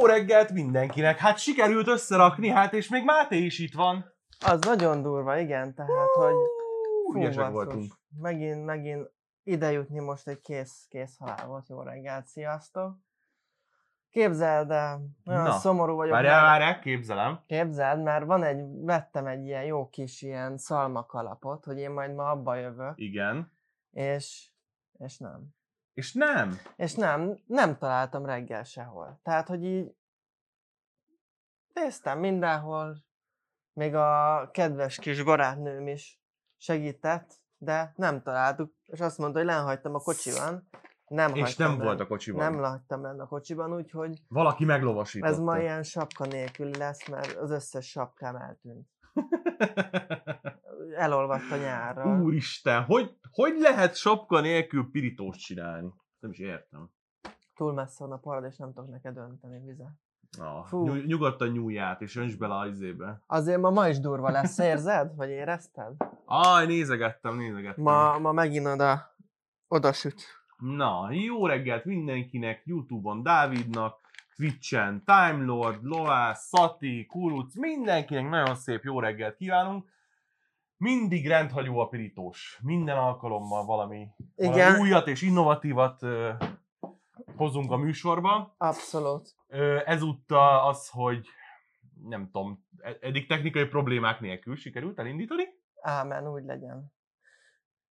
Jó reggelt mindenkinek! Hát sikerült összerakni, hát és még Máté is itt van. Az nagyon durva, igen, tehát, hogy Fú, ügyesek voltunk. Megint, megint ide jutni most egy kész, kész halál volt. Jó reggelt, sziasztok! Képzeld el, olyan Na, szomorú vagyok. Várjál, mert- várjál, képzelem. Képzeld, mert van egy, vettem egy ilyen jó kis ilyen szalmakalapot, hogy én majd ma abba jövök, Igen. és, és nem. És nem. És nem, nem találtam reggel sehol. Tehát, hogy így néztem mindenhol, még a kedves kis barátnőm is segített, de nem találtuk, és azt mondta, hogy lenhagytam a kocsiban. Nem És nem lenn- volt a kocsiban. Nem hagytam lenne a kocsiban, úgyhogy Valaki meglovasította. ez ma ilyen sapka nélkül lesz, mert az összes sapkám eltűnt. Elolvadt a nyárral. Úristen, hogy, hogy lehet sapka nélkül pirítóst csinálni? Nem is értem. Túl messze van a parad, és nem tudok neked önteni vizet. Ah, Fú. nyug, nyugodtan nyúlj át, és önts bele a izébe. Azért ma, ma is durva lesz, érzed? Vagy érezted? Aj, nézegettem, nézegettem. Ma, ma megint oda, oda süt. Na, jó reggelt mindenkinek, Youtube-on Dávidnak, Twitch-en Time Lord, Lovász, Szati, Kuruc, mindenkinek nagyon szép jó reggelt kívánunk. Mindig rendhagyó a pirítós. Minden alkalommal valami, valami Igen. újat és innovatívat ö, hozunk a műsorba. Abszolút. Ö, ezúttal az, hogy nem tudom, e- eddig technikai problémák nélkül sikerült elindítani. Ámen, úgy legyen.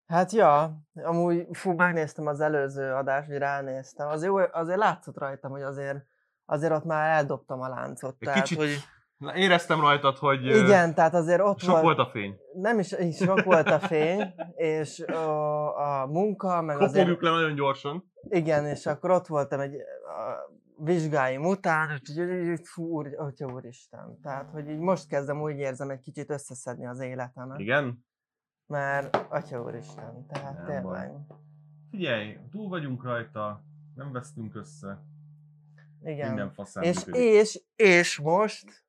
Hát ja, amúgy fú, megnéztem az előző adást, hogy ránéztem. Azért, azért látszott rajtam, hogy azért, azért ott már eldobtam a láncot. Egy tehát, kicsit hogy Na, éreztem rajtad, hogy igen, tehát azért ott sok volt, volt a fény. nem is, is sok volt a fény, és a, a munka, meg azért, Kopogjuk le nagyon gyorsan. igen, és akkor ott voltam egy a vizsgáim után, úgyhogy úgy, fú, atya úristen. Tehát, hogy így most kezdem úgy érzem egy kicsit összeszedni az életemet. Igen? Mert, atya úristen, tehát Nem tényleg. Figyelj, túl vagyunk rajta, nem vesztünk össze, Igen. minden faszán és, működik. és, és most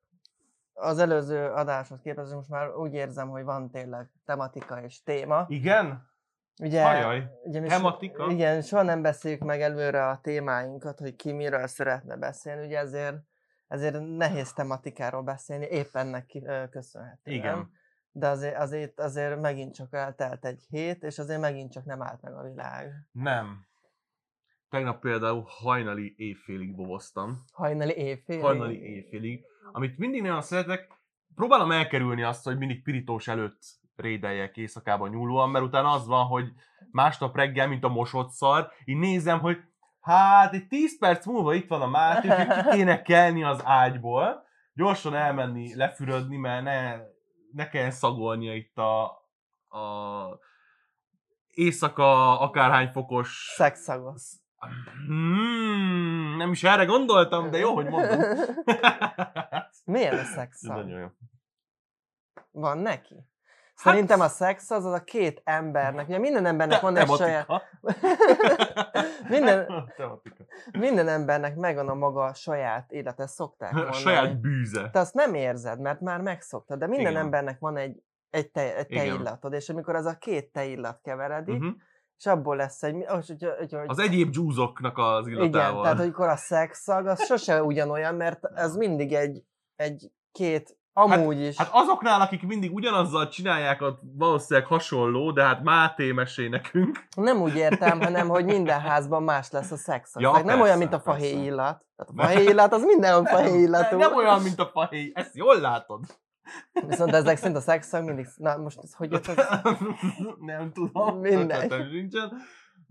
az előző adáshoz képest most már úgy érzem, hogy van tényleg tematika és téma. Igen? Ugye, Ajaj, ugye mi tematika? So, igen, soha nem beszéljük meg előre a témáinkat, hogy ki miről szeretne beszélni, ugye ezért, ezért nehéz tematikáról beszélni, éppen ö, köszönhetően. Igen. De azért, azért, azért megint csak eltelt egy hét, és azért megint csak nem állt meg a világ. nem. Tegnap például hajnali éjfélig boboztam. Hajnali éjfél. Hajnali éjfélig. Amit mindig nagyon szeretek, próbálom elkerülni azt, hogy mindig pirítós előtt rédeljek éjszakában nyúlóan, mert utána az van, hogy másnap reggel, mint a mosott szar, így nézem, hogy hát egy 10 perc múlva itt van a Máté, úgyhogy ki kéne kelni az ágyból, gyorsan elmenni, lefürödni, mert ne, ne kelljen szagolnia itt a, a éjszaka akárhány fokos... Szexszagos. Hmm, nem is erre gondoltam, de jó, hogy mondom. Miért a szexszag? nagyon jó. Van neki? Hát- Szerintem a szex az, az a két embernek, ugye minden embernek van egy saját, minden, Tematika. minden embernek megvan a maga saját élete, szokták A mondani. saját bűze. Te azt nem érzed, mert már megszoktad, de minden Igen. embernek van egy, egy, te, egy Igen. teillatod, és amikor az a két teillat keveredik, Uh-huh. És abból lesz egy... Az, hogy, hogy, hogy, Az egyéb dzsúzoknak az igen, illatával. tehát amikor a szexszag, az sose ugyanolyan, mert ez mindig egy, egy két, amúgy is. Hát azoknál, akik mindig ugyanazzal csinálják, ott valószínűleg hasonló, de hát Máté mesél nekünk. Nem úgy értem, hanem hogy minden házban más lesz a szex. Ja, nem persze, olyan, mint a fahéj illat. Tehát a fahéj illat az mindenhol fahéj illatú. Nem olyan, mint a fahéj. Ezt jól látod. Viszont ezek szerint a szexszag mindig... Na most ez hogy jött az? nem tudom. Mindegy. sincsen.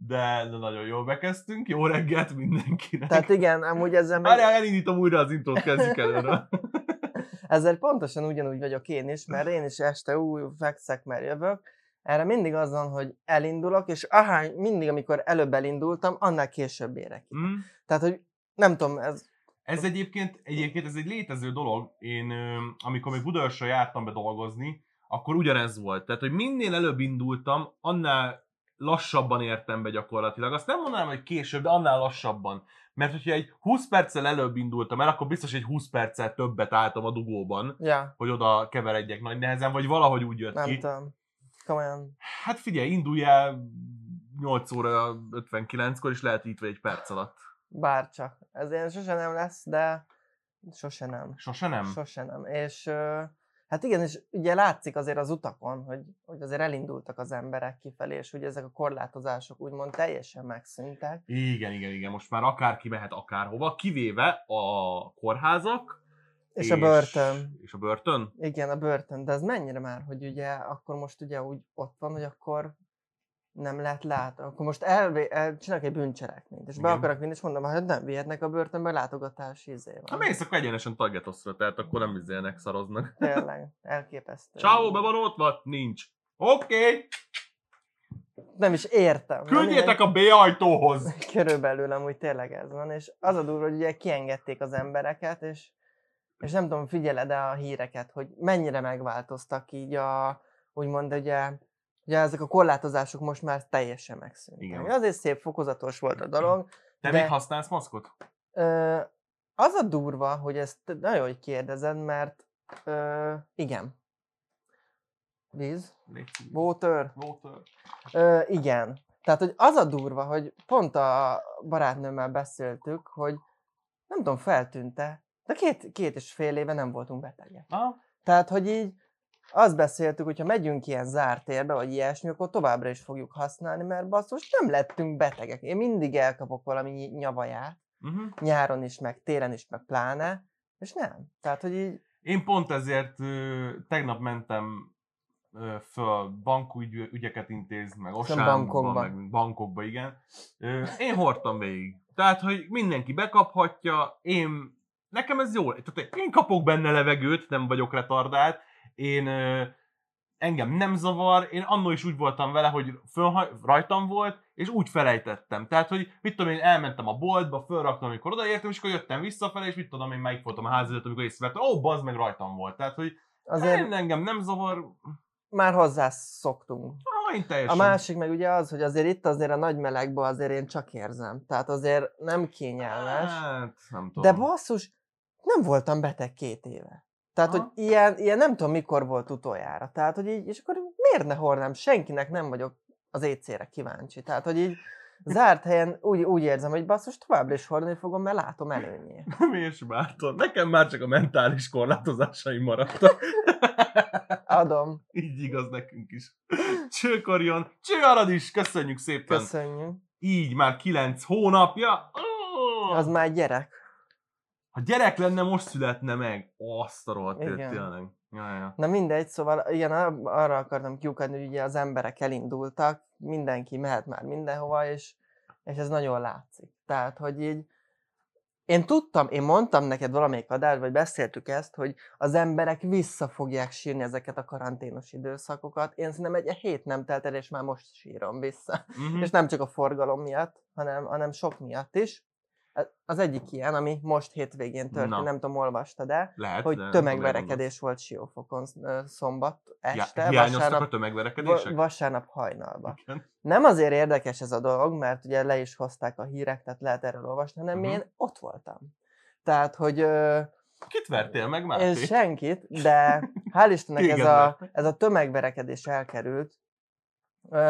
De, de nagyon jól bekezdtünk. Jó reggelt mindenkinek. Tehát igen, amúgy ezzel, meg, Várjál, elindítom újra az intrót, kezdjük előre. ezzel pontosan ugyanúgy vagyok én is, mert én is este úgy fekszek, mert jövök. Erre mindig az van, hogy elindulok, és ahány, mindig, amikor előbb elindultam, annál később érek. Mm. Tehát, hogy nem tudom, ez... Ez egyébként, egyébként ez egy létező dolog. Én, amikor még Budaörsön jártam be dolgozni, akkor ugyanez volt. Tehát, hogy minél előbb indultam, annál lassabban értem be gyakorlatilag. Azt nem mondanám, hogy később, de annál lassabban. Mert hogyha egy 20 perccel előbb indultam el, akkor biztos egy 20 perccel többet álltam a dugóban, Ja, hogy oda keveredjek nagy nehezen, vagy valahogy úgy jött nem ki. tudom. Komolyan. Hát figyelj, indulj el 8 óra 59-kor, és lehet itt vagy egy perc alatt. Bárcsak. Ez ilyen sose nem lesz, de Sose nem. Sose nem? Sose nem. És hát igen, és ugye látszik azért az utakon, hogy, hogy azért elindultak az emberek kifelé, és ugye ezek a korlátozások úgymond teljesen megszűntek. Igen, igen, igen. Most már akárki mehet akárhova, kivéve a kórházak. És, a börtön. És a börtön? Igen, a börtön. De ez mennyire már, hogy ugye akkor most ugye úgy ott van, hogy akkor nem lehet látni. Akkor most elvé, el, csinálok egy bűncselekményt, és be Igen. akarok vinni, és mondom, hogy nem vihetnek a börtönbe látogatási izé Ha van. mész, akkor egyenesen tagjatoszra, tehát akkor nem izélnek, szaroznak. Tényleg, elképesztő. Ciao, be van ott vagy? Nincs. Oké, okay. Nem is értem. Küldjétek a B ajtóhoz. mindegy, Körülbelül amúgy tényleg ez van, és az a durva, hogy ugye kiengedték az embereket, és, és nem tudom, figyeled e a híreket, hogy mennyire megváltoztak így a, úgymond ugye, ugye ezek a korlátozások most már teljesen megszűntek. Igen. Azért szép fokozatos volt a dolog, Te De- még használsz maszkot? Ö, az a durva, hogy ezt nagyon hogy kérdezed, mert ö, igen. Víz? Water? Water. Ö, igen. Tehát, hogy az a durva, hogy pont a barátnőmmel beszéltük, hogy nem tudom, feltűnte, de két, két és fél éve nem voltunk betegek. Aha. Tehát, hogy így azt beszéltük, hogyha megyünk ilyen zárt térbe, vagy ilyesmi, akkor továbbra is fogjuk használni, mert basszus, nem lettünk betegek. Én mindig elkapok valami ny- nyavaját, Uh-huh. nyáron is, meg télen is, meg pláne, és nem. Tehát, hogy így, Én pont ezért ö, tegnap mentem ö, föl bankügy, ügyeket intézni, meg Osánba, meg bankokba, igen. Ö, én hordtam végig. Tehát, hogy mindenki bekaphatja, én, nekem ez jó. Tehát én kapok benne levegőt, nem vagyok retardált, én engem nem zavar, én annól is úgy voltam vele, hogy fölhaj, rajtam volt, és úgy felejtettem. Tehát, hogy mit tudom én, elmentem a boltba, fölraktam, amikor odaértem, és akkor jöttem visszafele, és mit tudom én, melyik voltam a ház előtt, amikor észrevettem, ó, bazd meg rajtam volt. Tehát, hogy azért én, engem nem zavar, már hozzászoktunk. ah, én A másik meg ugye az, hogy azért itt azért a nagy melegben azért én csak érzem. Tehát azért nem kényelmes. Hát, nem tudom. De basszus, nem voltam beteg két éve. Tehát, Aha. hogy ilyen, ilyen nem tudom mikor volt utoljára. Tehát, hogy így, és akkor miért ne hordnám? Senkinek nem vagyok az écére kíváncsi. Tehát, hogy így zárt helyen úgy, úgy érzem, hogy basszus, továbbra is hordani fogom, mert látom előnyét. Miért is bárton? Nekem már csak a mentális korlátozásaim maradtak. Adom. Így igaz nekünk is. Csőkorjon, cső arad is, köszönjük szépen. Köszönjük. Így már kilenc hónapja. Ó! Az már gyerek. Ha gyerek lenne, most születne meg. Azt a rohadt Igen. tényleg. Ja, ja. Na mindegy, szóval igen, ar- arra akartam kiukadni, hogy ugye az emberek elindultak, mindenki mehet már mindenhova, és, és ez nagyon látszik. Tehát, hogy így, én tudtam, én mondtam neked valamelyik adásban, vagy beszéltük ezt, hogy az emberek vissza fogják sírni ezeket a karanténos időszakokat. Én szerintem egy hét nem telt el, és már most sírom vissza. Uh-huh. És nem csak a forgalom miatt, hanem, hanem sok miatt is. Az egyik ilyen, ami most hétvégén történt, Na. nem tudom, olvastad de Lehet, hogy de tömegverekedés volt Siófokon szombat este, Ja, hiányoztak a vasárnap, tömegverekedések? va- vasárnap hajnalba. Igen. Nem azért érdekes ez a dolog, mert ugye le is hozták a hírek, tehát lehet erről olvasni, hanem Mhm. én ott voltam. Tehát, hogy Kit vertél meg, Máté? én senkit, de hál' Istennek ez a, ez a tömegverekedés elkerült.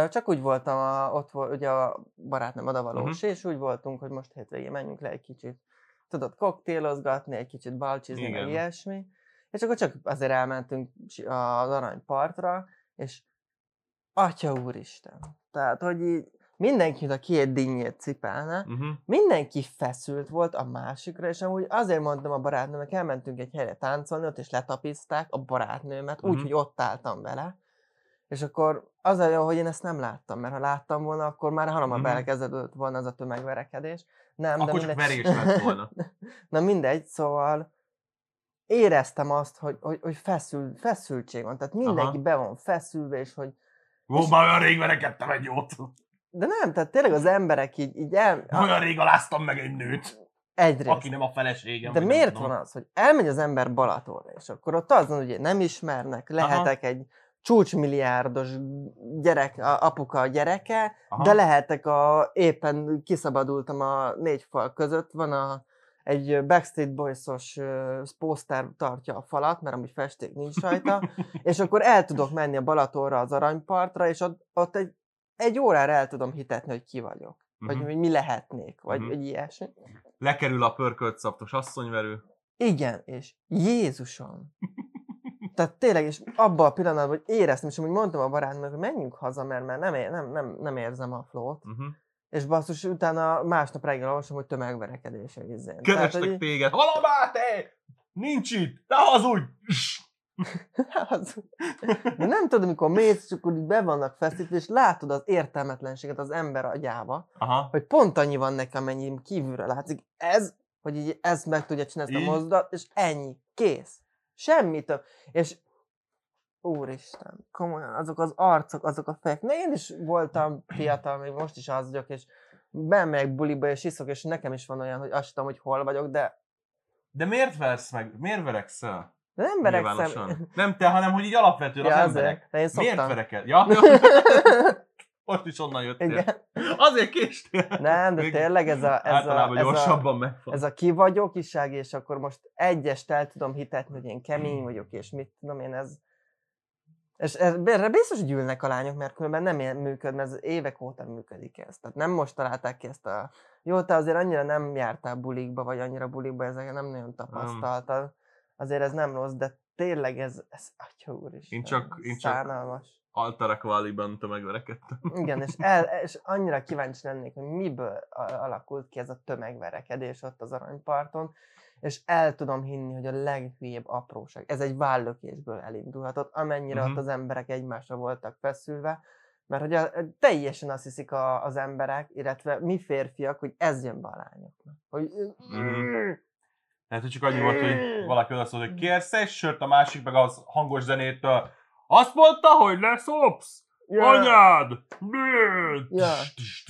Csak úgy voltam, a, ott volt ugye a barátnőm odavalós, Mhm. és úgy voltunk, hogy most hétvégén menjünk le egy kicsit. Tudod, koktélozgatni, egy kicsit balcsizni, meg ilyesmi. És akkor csak azért elmentünk az aranypartra, és Atya úristen. Tehát, hogy így mindenki, a két dinnyét cipelne, Uh-huh. mindenki feszült volt a másikra, és amúgy azért mondtam a barátnőmnek, elmentünk egy helyre táncolni, ott is letapizták a barátnőmet, úgy, Mhm. hogy ott álltam vele, és akkor az a jó, hogy én ezt nem láttam, mert ha láttam volna, akkor már hamarabb Mhm. belekezdődött volna az a tömegverekedés. Nem, Akkor de csak mindegy. verés lett volna. Na mindegy, szóval éreztem azt, hogy, hogy, hogy feszül, feszültség van, tehát mindenki Aha. be van feszülve, és hogy Ó, már olyan rég verekedtem egy jót. de nem, tehát tényleg az emberek így, így el, Olyan rég aláztam meg egy nőt, egyrészt. aki nem a feleségem. De miért van az, hogy elmegy az ember Balatonra, és akkor ott azon ugye nem ismernek, lehetek egy csúcsmilliárdos gyerek, a apuka a gyereke, Aha. de lehetek a, éppen kiszabadultam a négy fal között, van a, egy Backstreet Boys-os poszter tartja a falat, mert amúgy festék nincs rajta, és akkor el tudok menni a Balatonra az aranypartra, és ott, ott egy, egy órára el tudom hitetni, hogy ki vagyok. Vagy Mhm. hogy mi lehetnék, vagy Mhm. egy ilyesmi. Lekerül a pörkölt szaptos asszonyverő. Igen, és Jézusom. Tehát tényleg, és abban a pillanatban, hogy éreztem, és amúgy mondtam a barátnak, hogy menjünk haza, mert már nem, ér- nem, nem, nem érzem a flót. Uh-huh. És basszus, utána másnap reggel olvasom, hogy tömegverekedés a izén. Tehát, Kerestek így- téged. Hol a máté? Nincs itt! Ne hazudj! Az- De nem tudod, amikor mész, és akkor így be vannak feszítve, és látod az értelmetlenséget az ember agyába, Aha. hogy pont annyi van nekem, amennyi kívülre látszik. Ez, hogy így ezt meg tudja csinálni ezt a mozdulat, és ennyi. Kész. Semmi több. És úristen, komolyan, azok az arcok, azok a fejek. Na én is voltam fiatal, még most is az vagyok, és bemegyek buliba, és iszok, és nekem is van olyan, hogy azt tudom, hogy hol vagyok, de De miért versz meg? Miért verekszel? de nem verekszem. Nem te, hanem hogy így alapvetően az Ja, emberek. azért. Én Miért vereked? Ja? Most is onnan jöttél. Igen. Azért késtél. Nem, de Még tényleg ez a, ez a, ez a, gyorsabban megfog. ez a ki vagyokiság, és akkor most egyest el tudom hitetni, hogy én kemény vagyok, és mit tudom én, ez... És erre biztos, hogy ülnek a lányok, mert különben nem működ, mert ez évek óta működik ez. Tehát nem most találták ki ezt a... Jó, te azért annyira nem jártál bulikba, vagy annyira bulikba, ezeket nem nagyon tapasztaltad. Azért ez nem rossz, de tényleg ez, ez atya úr is. Én csak- én csak- Valley-ban tömegverekedtem. Igen, és, el, és annyira kíváncsi lennék, hogy miből alakult ki ez a tömegverekedés ott az aranyparton, és el tudom hinni, hogy a leghülyébb apróság, ez egy vállökésből elindulhatott, amennyire Mhm. ott az emberek egymásra voltak feszülve, mert hogy a, teljesen azt hiszik a, az emberek, illetve mi férfiak, hogy ez jön be a lányoknak. Hogy Mhm. Tehát, hogy csak annyi volt, hogy valaki oda szólt, hogy kérsz egy sört, a másik meg az hangos zenétől. Azt mondta, hogy leszopsz! Ja. Anyád! Ja.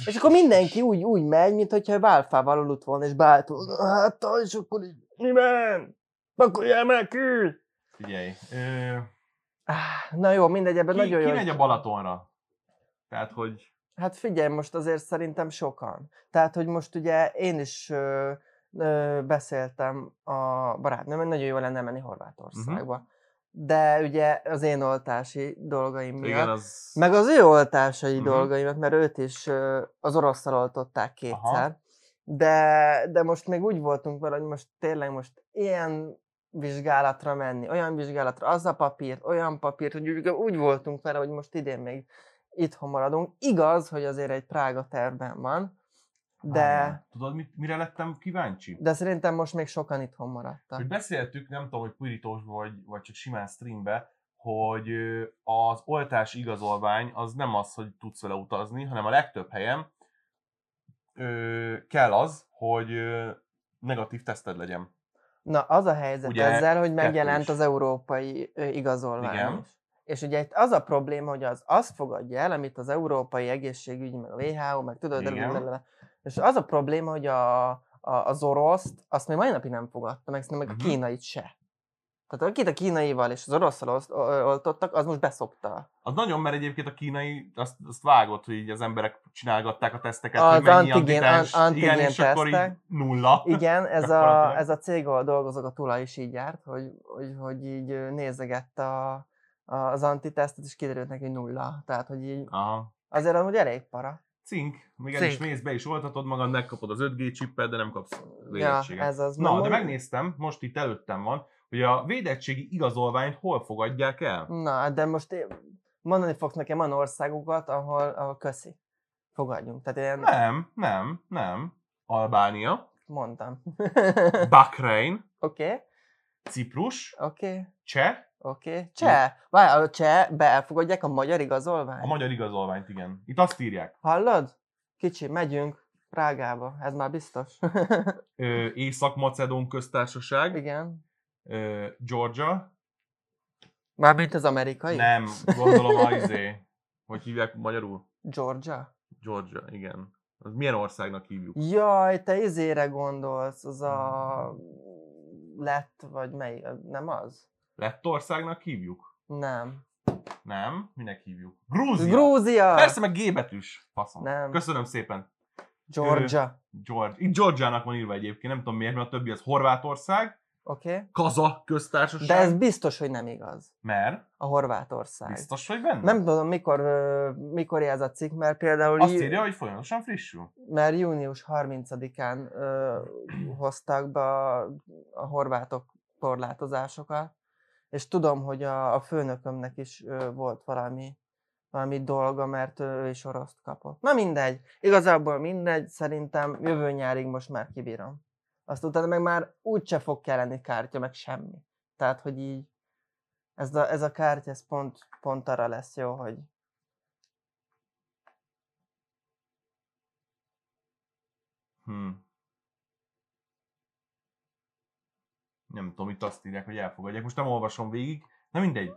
És akkor mindenki úgy, úgy megy, mint hogyha válfával aludt volna, és beállt hát, és akkor így, mi van? Pakoljál már ki! Figyelj, ö, Na jó, mindegy, ebben ki, nagyon ki jó. megy a Balatonra? Tehát, hogy Hát figyelj, most azért szerintem sokan. Tehát, hogy most ugye én is ö, ö, beszéltem a barátnőmmel, nagyon jó lenne menni Horvátországba. Mhm. De ugye az én oltási dolgaim miatt, igen, az... meg az ő oltásai Mhm. dolgaimat, mert őt is az orosszal oltották kétszer. Aha. De, de most még úgy voltunk vele, hogy most tényleg most ilyen vizsgálatra menni, olyan vizsgálatra, az a papírt, olyan papírt, hogy úgy, úgy voltunk vele, hogy most idén még itthon maradunk. Igaz, hogy azért egy Prága tervben van, de, Á, Tudod, mit, mire lettem kíváncsi? de szerintem most még sokan itthon maradtak. Hogy beszéltük, nem tudom, hogy pirítós vagy, vagy csak simán streambe, hogy az oltás igazolvány az nem az, hogy tudsz vele utazni, hanem a legtöbb helyen ö, kell az, hogy ö, negatív teszted legyen. Na, az a helyzet Ugye, ezzel, hogy megjelent is. az európai ö, igazolvány Igen. És ugye itt az a probléma, hogy az azt fogadja el, amit az Európai Egészségügyi, meg a WHO, meg tudod, Igen. És az a probléma, hogy a, a, az oroszt, azt még mai napig nem fogadta, meg szerintem meg a Mhm. kínait se. Tehát akit a kínaival és az orosszal oltottak, az most beszopta. Az nagyon, mert egyébként a kínai, azt, azt vágott, hogy így az emberek csinálgatták a teszteket, Az hogy mennyi antigén- antitens, an- igen, és antigén akkor így tesztek. nulla. Igen, ez a, ez a cég, ahol dolgozok, a tulaj is így járt, hogy, hogy, hogy így ö, nézegette a, az antitesztet, és kiderült neki, nulla. Tehát, hogy így Aha. azért amúgy elég para. Cink, még el is Cink. mész be és oltatod magad, megkapod az 5G csippet, de nem kapsz Ja, védettséget. ez az. Na, de megnéztem, most itt előttem van, hogy a védettségi igazolványt hol fogadják el. Na, de most én, mondani fogsz nekem olyan országokat, ahol, ahol köszi. Fogadjunk. Tehát én Nem, nem, nem. Albánia, mondtam. Bahrein, Oké, Ciprus, oké, Cseh, oké. Cseh. Várj, a cseh, beelfogadják a magyar igazolványt? a magyar igazolványt, igen. Itt azt írják. Hallod? Kicsi, megyünk Prágába, ez már biztos. Ö, Észak-Macedón köztársaság, Igen. ö, Georgia, Mármint az amerikai? nem, gondolom a izé, hogy hívják magyarul? Georgia? Georgia, igen. Az milyen országnak hívjuk? Jaj, te izére gondolsz, az a lett, vagy mely, nem az? Lettországnak hívjuk? Nem. Nem? Minek hívjuk? Grúzia! Grúzia! Persze, meg G betűs. Faszom. Nem. Köszönöm szépen. Georgia. George. Itt Georgiának van írva egyébként, nem tudom miért, mert a többi az Horvátország, Oké? Okay? Kaza köztársaság. De ez biztos, hogy nem igaz. Mert? A Horvátország. Biztos, hogy benne? Nem tudom, mikor, mikor ez a cikk, mert például... Azt írja, hogy folyamatosan frissül. mert június 30-án ö, hozták be a, a horvátok korlátozásokat, és tudom, hogy a, a főnökömnek is ö, volt valami, valami dolga, mert ő is oroszt kapott. Na mindegy, igazából mindegy, szerintem jövő nyárig most már kibírom. Azt utána meg már úgyse fog kelleni kártya, meg semmi. Tehát, hogy így ez a, ez a kártya, ez pont, pont arra lesz jó, hogy Hmm. Nem tudom, itt azt írják, hogy elfogadják. Most nem olvasom végig. Na mindegy.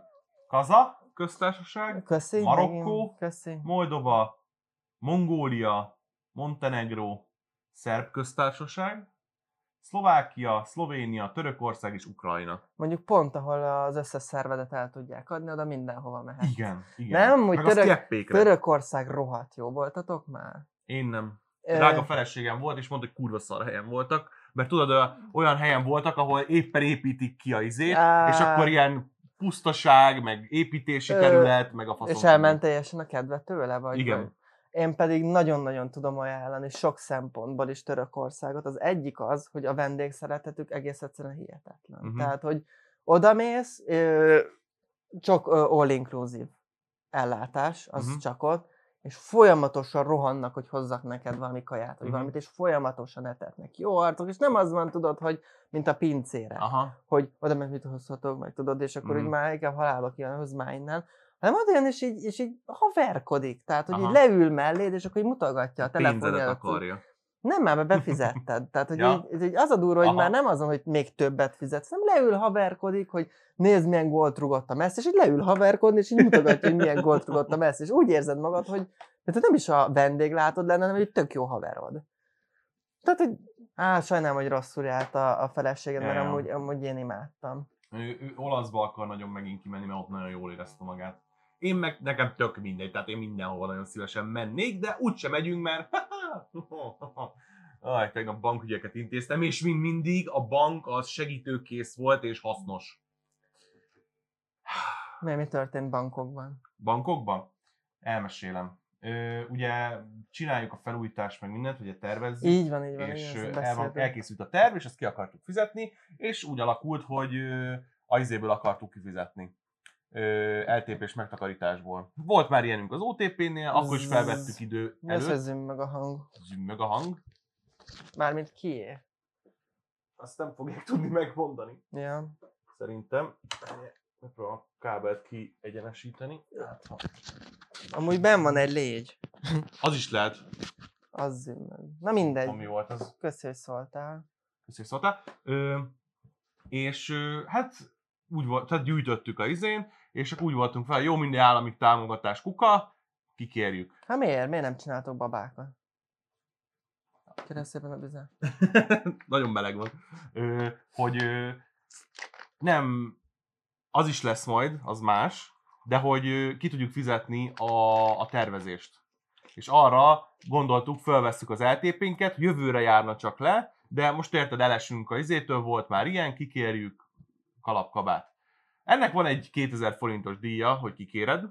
Kaza, köztársaság, köszi. Marokkó, Köszi. Moldova, Mongólia, Montenegró, Szerb köztársaság, Szlovákia, Szlovénia, Törökország és Ukrajna. Mondjuk pont, ahol az összes szervedet el tudják adni, oda mindenhova mehet. Igen, igen. Nem, hogy török-. Törökország rohadt jó voltatok már? Én nem. Drága feleségem volt, és mondta, hogy kurva szar helyen voltak, mert tudod, olyan helyen voltak, ahol éppen építik ki a izét, Á. és akkor ilyen pusztaság, meg építési Ö, terület, meg a faszom. És elment teljesen a kedve tőle? Vagy Igen. vagy? Én pedig nagyon-nagyon tudom ajánlani sok szempontból is Törökországot. Az egyik az, hogy a vendégszeretetük egész egyszerűen hihetetlen. Mhm. Tehát, hogy odamész, csak all-inclusive ellátás, az Mhm. csak ott, és folyamatosan rohannak, hogy hozzak neked valami kaját, vagy Mhm. valamit, és folyamatosan etetnek. Jó arcok, és nem az van, tudod, hogy mint a pincére Aha. hogy oda meg mit hozhatok, meg tudod, és akkor úgy már inkább halálba kijön, hoz már innen. Hanem jön, és így, és így haverkodik. Tehát, hogy Aha. így leül melléd, és akkor így mutogatja a Pénzedet telefonját. akarja. Nem, már be befizetted. Tehát, hogy Ja. így, így, az a durva, hogy Aha. már nem azon, hogy még többet fizetsz, nem leül haverkodik, hogy nézd, milyen gólt rugott a Messi, és így leül haverkodni, és így mutogatja, hogy milyen gólt rugott a Messi, és úgy érzed magad, hogy tehát nem is a vendéglátod lenne, hanem egy tök jó haverod. Tehát, hogy á, sajnálom, hogy rosszul járt a, a feleséged, mert ja. amúgy, amúgy én imádtam. Ő, ő olaszba akar nagyon megint kimenni, mert ott nagyon jól érezte magát. Én meg nekem tök mindegy, tehát én mindenhova nagyon szívesen mennék, de úgysem megyünk, mert Aj, tegnap bankügyeket intéztem, és mint mindig a bank az segítőkész volt és hasznos. Mi, mi történt bankokban? Bankokban? Elmesélem. Ö, ugye csináljuk a felújítást, meg mindent, ugye tervezzük. Így van, így van. és ezt el van, elkészült a terv, és ezt ki akartuk fizetni, és úgy alakult, hogy ö, a izéből akartuk kifizetni. Ö, LTP-s megtakarításból. Volt már ilyenünk az OTP-nél, akkor is felvettük idő előtt. züm meg a hang? Zümmög a hang. Mármint kié? Azt nem fogják tudni megmondani. Ja. Szerintem. Megpróbálom a kábelt kiegyenesíteni. Hát, ha- Amúgy benn van egy légy. Az is lehet, Az züm meg. Na mindegy. ami volt az. Köszi, hogy szóltál. Köszönjük szóltál. Ö, és hát úgy volt, tehát gyűjtöttük a izén, és akkor úgy voltunk fel, jó minden állami támogatás kuka, kikérjük. Hát miért? Miért nem csináltok babákat? Kérem szépen a bizony. Nagyon meleg van. Ö, hogy ö, nem, az is lesz majd, az más, de hogy ö, ki tudjuk fizetni a, a tervezést. És arra gondoltuk, felvesszük az LTP-nket, jövőre járna csak le, de most érted, elesünk a izétől, volt már ilyen, kikérjük, kalapkabát. Ennek van egy 2000 forintos díja, hogy kikéred.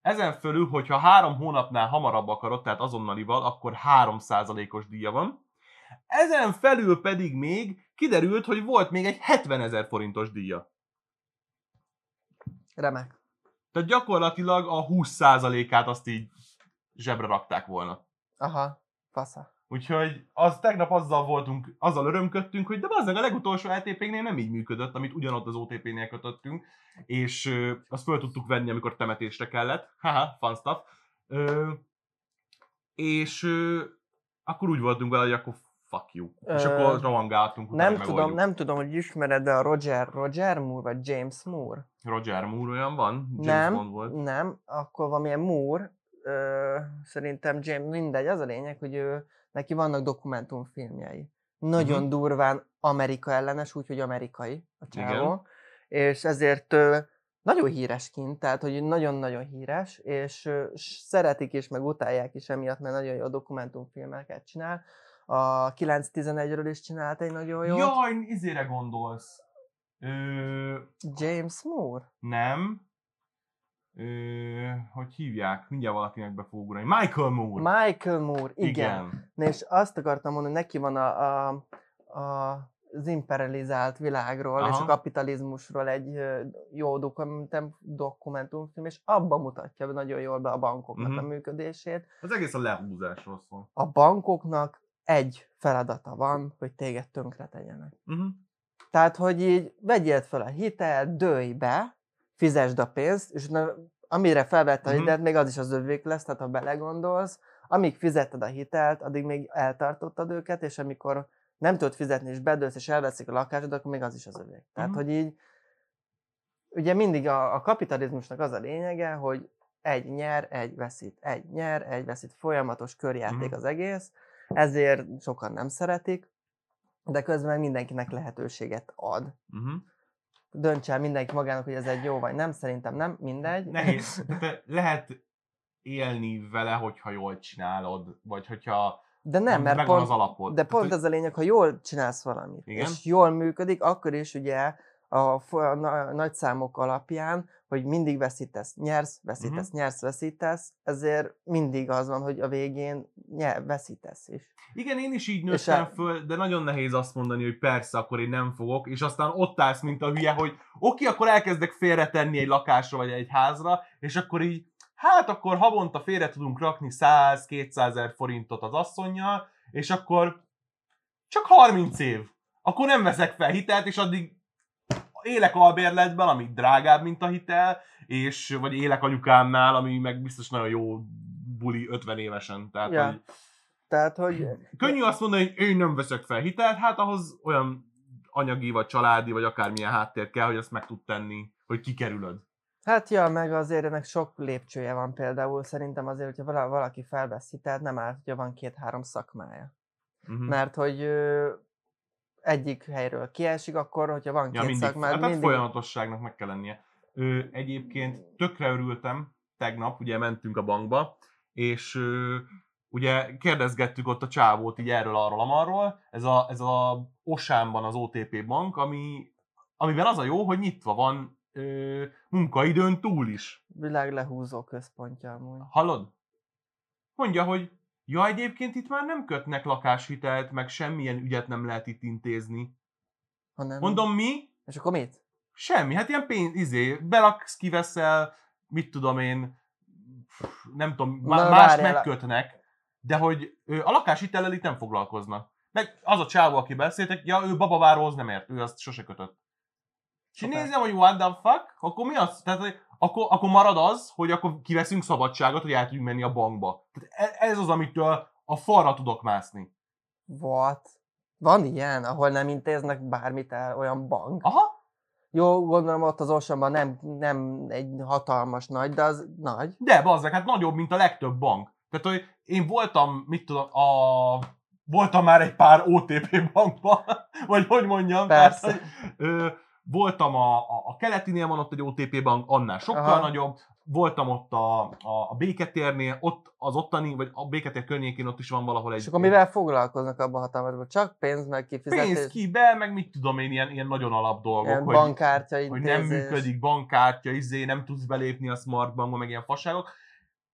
Ezen fölül, hogyha három hónapnál hamarabb akarod, tehát azonnalival, akkor 3%-os díja van. Ezen felül pedig még kiderült, hogy volt még egy 70 ezer forintos díja. Remek. Tehát gyakorlatilag a 20%-át azt így zsebre rakták volna. Aha, fasza. Úgyhogy az, tegnap azzal voltunk, azzal örömködtünk, hogy de bazdmeg a legutolsó LTP-nél nem így működött, amit ugyanott az OTP-nél kötöttünk, és ö, azt föl tudtuk venni, amikor temetésre kellett. Haha, fun stuff. Ö, és ö, akkor úgy voltunk vele, hogy akkor fuck you. és Ö, akkor rohangáltunk, utána Nem tudom, nem tudom, hogy ismered de a Roger, Roger Moore, vagy James Moore? Roger Moore olyan van? James nem, Bond volt. nem, akkor valamilyen Moore, ö, szerintem James, mindegy, az a lényeg, hogy ő, neki vannak dokumentumfilmjei. Nagyon Mhm. durván Amerika ellenes, úgyhogy amerikai a csávó. És ezért nagyon híres kint, tehát hogy nagyon-nagyon híres, és szeretik is, meg utálják is emiatt, mert nagyon jó dokumentumfilmeket csinál. A 9-11-ről is csinált egy nagyon jó. Jaj, izére gondolsz. Ö, James Moore. nem. Ö, hogy hívják? Mindjárt valakinek be fog ugrani. Michael Moore. Michael Moore, igen. igen. Na és azt akartam mondani, neki van a, a, a az imperializált világról Aha. és a kapitalizmusról egy jó dokumentum, dokumentumfilm, és abban mutatja nagyon jól be a bankoknak Mhm. a működését. Az egész a lehúzásról szól. A bankoknak egy feladata van, hogy téged tönkre tegyenek. Uh-huh. Tehát, hogy így vegyél fel a hitelt, dőj be, fizesd a pénzt, és amire felvette a Mhm. hitelt, még az is az övék lesz, tehát ha belegondolsz, amíg fizetted a hitelt, addig még eltartottad őket, és amikor nem tudod fizetni, és bedőlsz, és elveszik a lakásod, akkor még az is az övék. Tehát, Mhm. hogy így, ugye mindig a, a kapitalizmusnak az a lényege, hogy egy nyer, egy veszít, egy nyer, egy veszít, folyamatos körjáték Mhm. az egész, ezért sokan nem szeretik, de közben mindenkinek lehetőséget ad. Uh-huh. Döntse el mindenki magának, hogy ez egy jó vagy nem, szerintem nem, mindegy. Nehéz. Tehát lehet élni vele, hogyha jól csinálod, vagy hogyha De nem, mert pont, az alapod. de pont Tehát, ez a lényeg, ha jól csinálsz valamit, Igen. és jól működik, akkor is ugye a, a na- nagy számok alapján, hogy mindig veszítesz, nyersz, veszítesz, Mhm. nyersz, veszítesz, ezért mindig az van, hogy a végén nyer, veszítesz is. Igen, én is így nőttem a- föl, de nagyon nehéz azt mondani, hogy persze, akkor én nem fogok, és aztán ott állsz, mint a hülye, hogy oké, akkor elkezdek félretenni egy lakásra vagy egy házra, és akkor így, hát akkor havonta félre tudunk rakni 100-200 ezer forintot az asszonynal, és akkor csak 30 év. Akkor nem veszek fel hitelt, és addig élek albérletben, ami drágább, mint a hitel, és vagy élek anyukámnál, ami meg biztos nagyon jó buli 50 évesen. Tehát, Ja. hogy Tehát, hogy Könnyű azt mondani, hogy én nem veszek fel hitelt, hát ahhoz olyan anyagi, vagy családi, vagy akármilyen háttér kell, hogy ezt meg tud tenni, hogy kikerülöd. Hát ja, meg azért ennek sok lépcsője van például. Szerintem azért, hogyha vala- valaki felvesz hitelt, nem áll, hogyha van két-három szakmája. Uh-huh. Mert hogy egyik helyről kiesik, akkor, hogyha van Ja, két mindig, szakmád, hát, hát mindig... folyamatosságnak meg kell lennie. Ö, egyébként tökre örültem, tegnap ugye mentünk a bankba, és ö, ugye kérdezgettük ott a csávót így erről, arról, amarról. Ez a, ez a Osánban az OTP bank, ami, amiben az a jó, hogy nyitva van ö, munkaidőn túl is. Világ lehúzó központja amúgy. Hallod? Mondja, hogy ja, egyébként itt már nem kötnek lakáshitelt, meg semmilyen ügyet nem lehet itt intézni. Hanem... Mondom, mi? És akkor mit? Semmi, hát ilyen pénz, izé, belaksz, kiveszel, mit tudom én, nem tudom, Na, má- más várjál. megkötnek, de hogy ö, a lakáshitellel itt nem foglalkoznak. Meg az a csávó, aki beszéltek, ja, ő babaváróhoz nem ért, ő azt sose kötött. És Szuper. nézem, hogy what the fuck, akkor mi az? Tehát, akkor, akkor marad az, hogy akkor kiveszünk szabadságot, hogy el tudjunk menni a bankba. Tehát e- ez az, amitől a falra tudok mászni. What? Van ilyen, ahol nem intéznek bármit el, olyan bank? Aha, Jó, gondolom ott az Oceanban nem, nem egy hatalmas nagy, de az nagy. De, bazzeg, hát nagyobb, mint a legtöbb bank. Tehát, hogy én voltam, mit tudom, a... voltam már egy pár OTP bankban, vagy hogy mondjam. Persze. Tehát, hogy, ö, voltam a, a, a keletinél van ott egy OTP bank, annál sokkal Aha. nagyobb. Voltam ott a, a, a Béketérnél, ott az ottani, vagy a Béketér környékén ott is van valahol egy... És akkor mivel foglalkoznak abban a hatalmasban? Csak pénz, meg kifizetés, Pénz ki be, meg mit tudom én, ilyen, ilyen nagyon alap dolgok. ilyen hogy, bankkártya hogy nem működik bankkártya, izé, nem tudsz belépni a Smart Bankba, meg ilyen fasságok.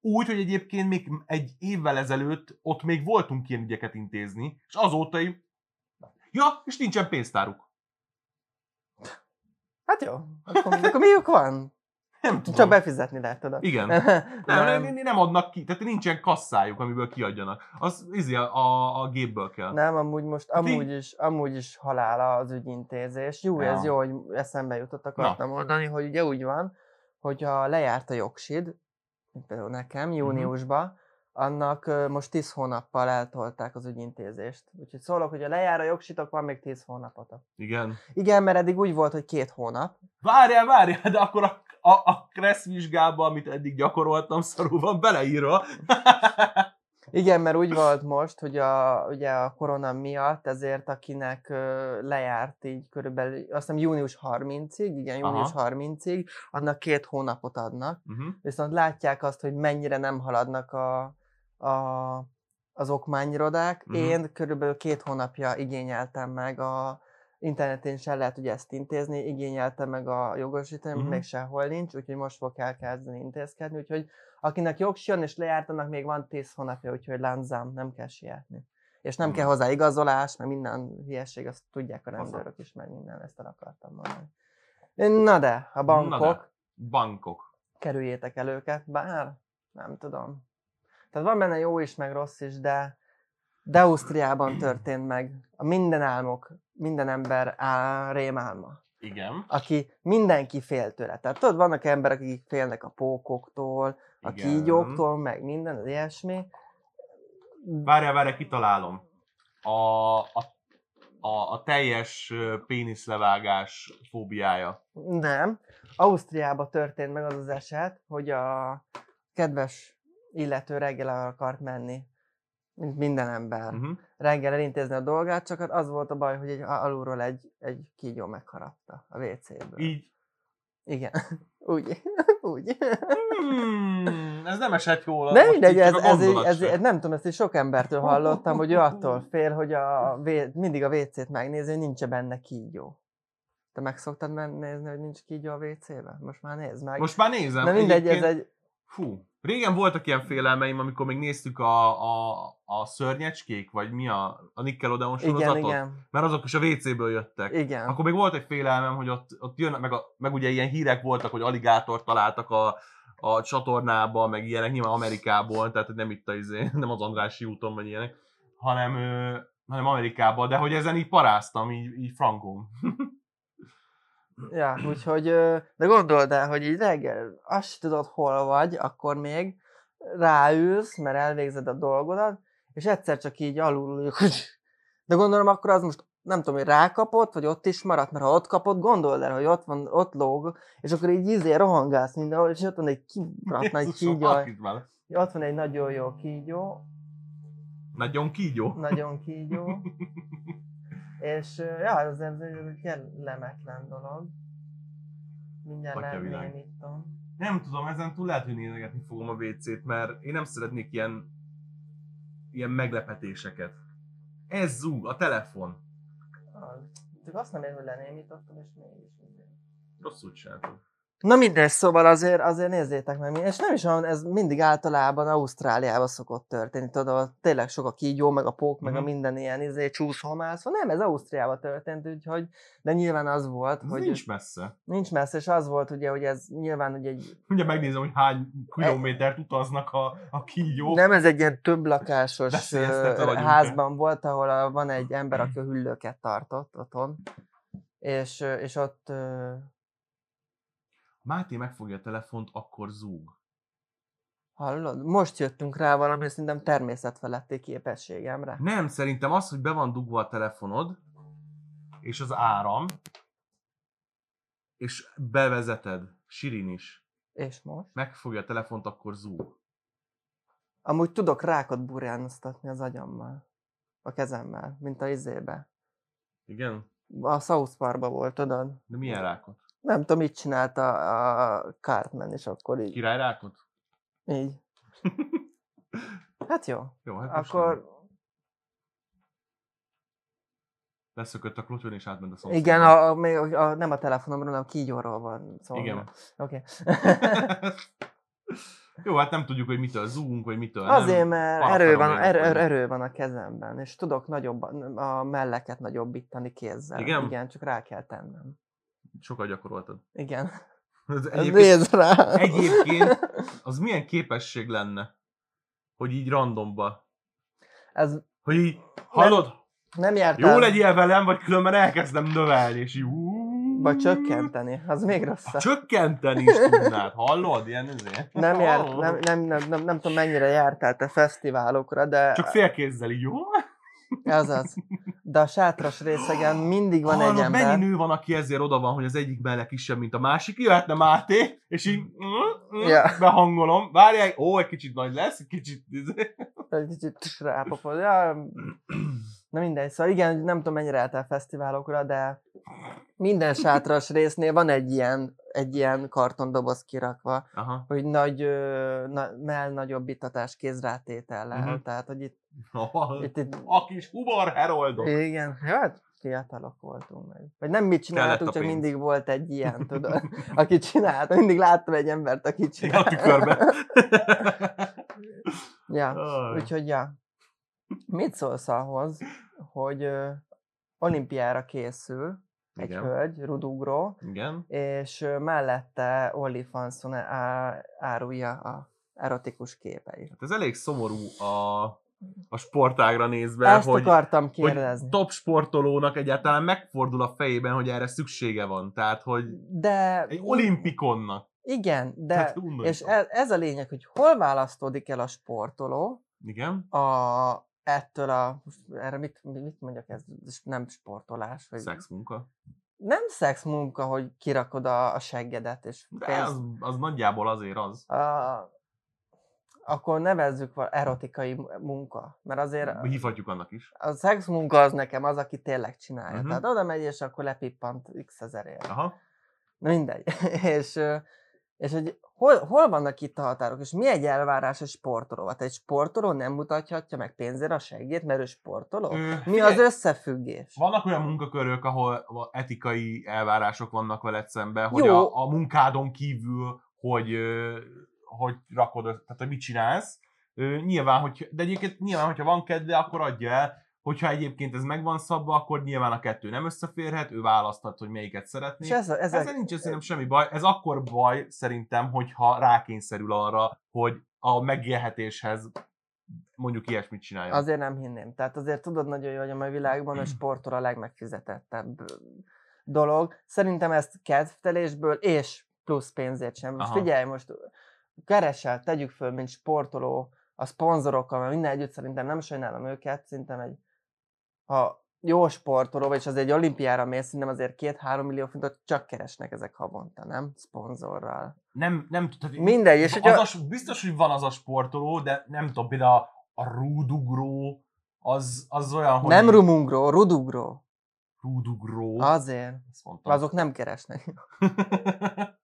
Úgy, hogy egyébként még egy évvel ezelőtt ott még voltunk ilyen ügyeket intézni, és azóta ja, és nincsen pénztáruk. Hát jó, akkor, akkor miük van? Nem tudom. Csak befizetni lehet, tudod. Igen. nem. Nem, nem, adnak ki, tehát nincsen kasszájuk, amiből kiadjanak. Az izé, a, a, a gépből kell. Nem, amúgy most, Hát amúgy is, amúgy is halála az ügyintézés. Jó, ez Ja. jó, hogy eszembe jutott, akartam mondani, hogy ugye úgy van, hogyha lejárt a jogsid, például Mhm. nekem, júniusban, annak most 10 hónappal eltolták az ügyintézést. Úgyhogy szólok, hogy ha lejár a jogsitok, van még 10 hónapotok. Igen. Igen, mert eddig úgy volt, hogy két hónap. Várjál, várjál, de akkor a, a, a Kressz vizsgába, amit eddig gyakoroltam, szarul van beleírva. Igen, mert úgy volt most, hogy a, ugye a korona miatt, ezért akinek ö, lejárt így körülbelül, azt hiszem június 30-ig, igen, június Aha. 30-ig, annak két hónapot adnak. Uh-huh. Viszont látják azt, hogy mennyire nem haladnak a, a, az okmányirodák. Mhm. Én körülbelül két hónapja igényeltem meg a internetén is el lehet ugye ezt intézni, igényeltem meg a jogosítványt, uh-huh. még sehol nincs, úgyhogy most fog elkezdeni intézkedni, úgyhogy akinek jogs jön és lejárt, annak még van 10 hónapja, úgyhogy lánzám, nem kell sietni. És nem Mhm. kell hozzá igazolás, mert minden hülyeség, azt tudják a rendőrök is, meg minden, ezt el akartam mondani. Na de, a bankok, Na de. Bankok. kerüljétek el őket, bár nem tudom. Tehát van benne jó is, meg rossz is, de, de Ausztriában történt meg a minden álmok, minden ember á, rémálma. Igen. Aki mindenki fél tőle. Tehát tudod, vannak emberek, akik félnek a pókoktól, a Igen. kígyóktól, meg minden, az ilyesmi. Várjál, várjál, kitalálom. A, a, a, a teljes péniszlevágás fóbiája. Nem. Ausztriában történt meg az az eset, hogy a kedves illető reggel el akart menni, mint minden ember. Uh-huh. reggel elintézni a dolgát, csak hát az volt a baj, hogy egy, alulról egy, egy kígyó megharapta a WC-ből. Így. Igen. Úgy. Úgy. Hmm, ez nem esett jól. De mindegy, ez, ez, ez, ez, ez, nem tudom, ezt is sok embertől hallottam, hogy ő attól fél, hogy a, mindig a WC-t megnézi, hogy nincs benne kígyó. Te meg szoktad nézni, hogy nincs kígyó a WC-ben? Most már nézd meg. Most már nézem. Na mindegy, ez egyébként- egy... Fú, régen voltak ilyen félelmeim, amikor még néztük a, a, a szörnyecskék, vagy mi a, a Nickelodeon Igen, sorozatot, igen. mert azok is a WC-ből jöttek. Igen. Akkor még volt egy félelmem, hogy ott, ott jönnek, meg, a, meg ugye ilyen hírek voltak, hogy aligátort találtak a, a csatornába, meg ilyenek, nyilván Amerikából, tehát nem itt a, izé, nem az Andrássy úton, vagy ilyenek, hanem, hanem Amerikában, de hogy ezen így paráztam, így, így frankon. Ja, úgyhogy, de gondold el, hogy így reggel azt tudod, hol vagy, akkor még ráülsz, mert elvégzed a dolgodat, és egyszer csak így alul. De gondolom akkor az most nem tudom, hogy rákapott, vagy ott is maradt, mert ha ott kapott, gondold el, hogy ott van, ott lóg, és akkor így izé rohangálsz mindenhol, és ott van egy kibrat nagy kígyó, ott van egy nagyon jó kígyó, Nagyon kígyó. nagyon kígyó, és ja, ez, ez egy kellemetlen dolog. Mindjárt világ. elnémítom. Nem tudom, ezen túl lehet, hogy nézegetni fogom a WC-t, mert én nem szeretnék ilyen, ilyen meglepetéseket. Ez zúg, a telefon. Az. Csak azt nem ér, hogy lenémítottam, és mégis minden. Rosszul csináltam. Na mindegy, szóval azért, azért nézzétek meg, és nem is olyan, ez mindig általában Ausztráliában szokott történni, tudod, tényleg sok a kígyó, meg a pók, meg a Mhm. minden ilyen izé, csúszhomász, nem, ez Ausztriában történt, úgyhogy, de nyilván az volt, Ez hogy nincs messze. nincs messze, és az volt ugye, hogy ez nyilván ugye egy, Ugye megnézem, hogy hány kilométert utaznak a, a kígyók. nem ez egy ilyen több lakásos házban volt, ahol a, van egy ember, aki a hüllőket tartott otthon, és, és ott Máté megfogja a telefont, akkor zúg. Hallod? Most jöttünk rá valami, szerintem természetfeletti képességemre. Nem, szerintem az, hogy be van dugva a telefonod, és az áram, és bevezeted, Sirin is, És most? megfogja a telefont, akkor zúg. Amúgy tudok rákot burjánoztatni az agyammal. A kezemmel, mint a izébe. Igen? A South Parkba volt, tudod? De milyen rákot? Nem tudom, mit csinálta a Cartman, és akkor így. Királyrákot? így. Hát jó. Jó, hát. Akkor Leszökött a klotyón és átment a szomszédba. igen, a, a, a, nem a telefonomról, hanem a kígyóról van szó. Igen. Oké. Jó, hát nem tudjuk, hogy mitől zúgunk, vagy mitől Azért, nem. mert erő van, erő, vagy- erő van a kezemben, és tudok nagyobb, a melleket nagyobbítani kézzel. Igen? Igen, csak rá kell tennem. Sokat gyakoroltad. Igen. Ez egyébként, Nézd rá! egyébként az milyen képesség lenne, hogy így randomba, Ez hogy így, hallod, nem jártál... jó legyél velem, vagy különben elkezdem növelni, és így, ú, Vagy csökkenteni, az még rosszabb. csökkenteni is tudnád, hallod? Ilyen ezért. Nem, járt, nem, nem, nem, nem, nem tudom mennyire jártál te fesztiválokra, de Csak félkézzel így, jó? Ez az. De a sátras részegen mindig van Hallod, egy ember. mennyi nő van, aki ezért oda van, hogy az egyik melle kisebb, mint a másik, jöhetne Máté, és így mm, mm, Ja. behangolom, várjál, ó, egy kicsit nagy lesz, egy kicsit, egy kicsit rápapod. Ja, na mindegy, szóval igen, nem tudom mennyire eltel fesztiválokra, de minden sátras résznél van egy ilyen, egy ilyen kartondoboz kirakva, Aha. hogy nagy, ö, na, mell nagyobbítatás kézrátétellel, uh-huh. tehát hogy itt, itt, itt A kis humor heroldok. igen, hát fiatalok voltunk meg. Vagy nem mit csináltunk, csak pénz. mindig volt egy ilyen, tudod, aki csinálta. Mindig láttam egy embert, aki Igen, a tükörbe. Ja, úgyhogy ja. Mit szólsz ahhoz, hogy olimpiára készül egy Igen. hölgy, rudugró, Igen. és mellette OnlyFans-on á- árulja a erotikus képeit. Hát ez elég szomorú a, a sportágra nézve, Ezt hogy, akartam hogy kérdezni. top sportolónak egyáltalán megfordul a fejében, hogy erre szüksége van. Tehát, hogy De egy olimpikonnak. igen, de undorító. és ez, ez a lényeg, hogy hol választódik el a sportoló Igen. a, ettől a, most erre mit, mit mondjak, ez nem sportolás, vagy Szexmunka. nem szex munka, hogy kirakod a, a seggedet, és De az, az nagyjából azért az. a, akkor nevezzük val- erotikai munka. Mert azért Hívhatjuk annak is. a szex munka az nekem az, aki tényleg csinálja. Uh-huh. Tehát oda megy, és akkor lepippant x ezerért. Aha. Na mindegy. és, és hogy hol, hol vannak itt a határok, és mi egy elvárás egy sportoló? Hát egy sportoló nem mutathatja meg pénzért a seggét, mert ő sportoló? Ö, mi az összefüggés? Vannak olyan munkakörök, ahol etikai elvárások vannak veled szemben, hogy Jó. a, a munkádon kívül, hogy, hogy rakod, tehát hogy mit csinálsz. Nyilván, hogy, de egyébként nyilván, hogyha van kedve, akkor adja el. Hogyha egyébként ez meg van szabva, akkor nyilván a kettő nem összeférhet, ő választhat, hogy melyiket szeretné. És ez, ezek, Ezzel nincs szerintem semmi baj. Ez akkor baj szerintem, hogyha rákényszerül arra, hogy a megélhetéshez mondjuk ilyesmit csináljon. Azért nem hinném. Tehát azért tudod nagyon jó, hogy a mai világban a sportol a legmegfizetettebb dolog. Szerintem ezt kedvtelésből és plusz pénzért sem. Most Aha. figyelj, most keresel, tegyük föl, mint sportoló, a szponzorokkal, mert minden együtt szerintem nem sajnálom őket, szerintem egy, ha jó sportoló, vagy az egy olimpiára mész, szerintem azért két-három millió forintot csak keresnek ezek havonta, nem? Szponzorral. nem, nem tehát Mindegy, és az a, s- biztos, hogy van az a sportoló, de nem tudom, például a, a rúdugró, az, az olyan, hogy... Nem rumugró, rudugró. Rúdugró. Azért. Azt mondtam. Azok nem keresnek.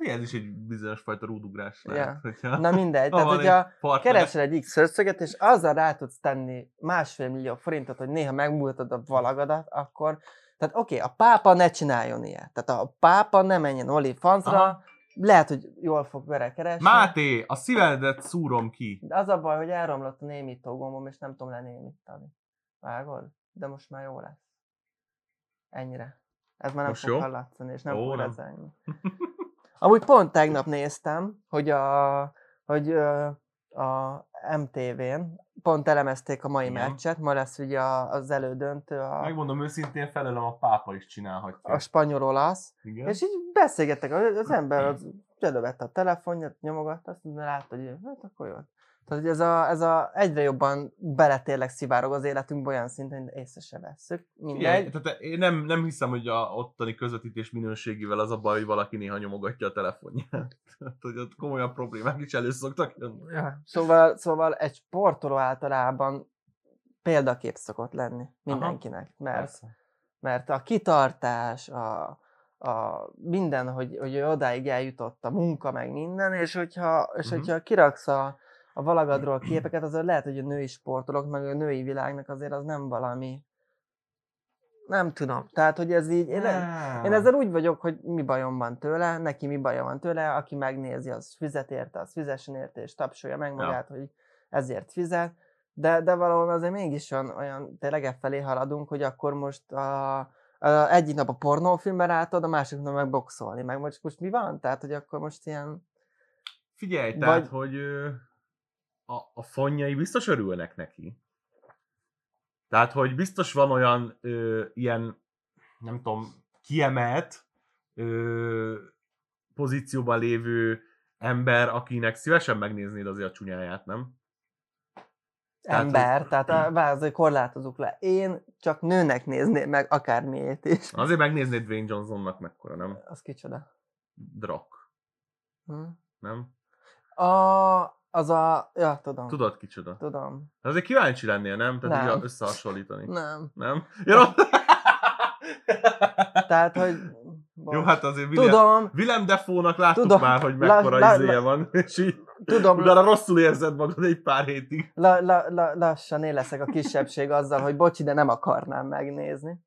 hát ez is egy bizonyos fajta rúdugrás lehet, hogyha... Na mindegy, tehát egy partner. keresel egy X összeget, és azzal rá tudsz tenni másfél millió forintot, hogy néha megmutatod a valagadat, akkor, tehát oké, okay, a pápa ne csináljon ilyet. Tehát a pápa ne menjen OnlyFansra, Aha. lehet, hogy jól fog vele keresni. Máté, a szívedet szúrom ki. De az a baj, hogy elromlott a némító gombom, és nem tudom lenémítani. Vágod? De most már jó lesz. Ennyire. Ez már nem Most fog hallatszani, és nem Ó, fog nem. Amúgy pont tegnap néztem, hogy a, hogy a MTV-n pont elemezték a mai Igen. meccset, ma lesz ugye az elődöntő, a, Megmondom őszintén, felelem a pápa is csinálhatja. a spanyol-olasz, Igen? és így beszélgettek, az az ember az elővette a telefonját, nyomogatta, azt mondja, látta, hogy hát akkor jó. Tehát hogy ez a, ez a egyre jobban beletérleg szivárog az életünkbe olyan szinten, hogy észre se vesszük. Mindegy. tehát én nem, nem hiszem, hogy a ottani közvetítés minőségével az a baj, hogy valaki néha nyomogatja a telefonját. Tehát, hogy ott komolyan problémák is elő szoktak jönni. Ja. Szóval, szóval egy sportoló általában példakép szokott lenni mindenkinek, mert, Persze. mert a kitartás, a, a minden, hogy, hogy odáig eljutott, a munka, meg minden, és hogyha, és Mhm. hogyha kiraksz a, a valagadról képeket, azért lehet, hogy a női sportolók, meg a női világnak azért az nem valami, nem tudom. Tehát, hogy ez így, én, én ezzel úgy vagyok, hogy mi bajom van tőle, neki mi baja van tőle, aki megnézi, az fizet érte, az fizessen érte, és tapsolja meg magát, hogy ezért fizet. De, de valahol azért mégis olyan, olyan tényleg e felé haladunk, hogy akkor most a, a, egyik nap a pornófilmben rátad, a másik nap meg boxolni. Meg most, most mi van? Tehát, hogy akkor most ilyen... Figyelj, tehát, Vagy- hogy ö, a, a fonjai biztos örülnek neki. Tehát, hogy biztos van olyan ö, ilyen, nem tudom, kiemelt ö, pozícióban lévő ember, akinek szívesen megnéznéd azért a csúnyáját, nem? Tehát, hogy- ember, tehát a, korlátozunk le. Én csak nőnek nézném meg akármiét is. Azért megnéznéd Dwayne Johnsonnak mekkora, nem? Az kicsoda. Drak, Hm? nem? A, Az a... Ja, tudom. Tudod kicsoda? Tudom. Azért kíváncsi lennél, nem? Tehát Nem. így összehasonlítani. Nem. Nem? Jó, Tehát, hogy... Jó, hát azért Willem, Tudom, Willem Defoe-nak láttuk Tudom. már, hogy mekkora la- izéje la- van, és így tudom, utána rosszul érzed magad egy pár hétig. la, la, la, lassan én leszek a kisebbség azzal, hogy bocsi, de nem akarnám megnézni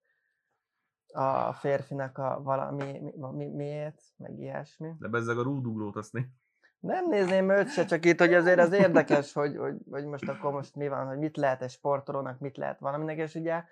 a férfinak a valami, mi, mi, miért, meg ilyesmi. De bezzeg a rúduglót azt né. Nem nézném őt se, csak itt, hogy azért az érdekes, hogy, hogy, hogy most akkor most mi van, hogy mit lehet egy sportolónak, mit lehet valaminek, és ugye,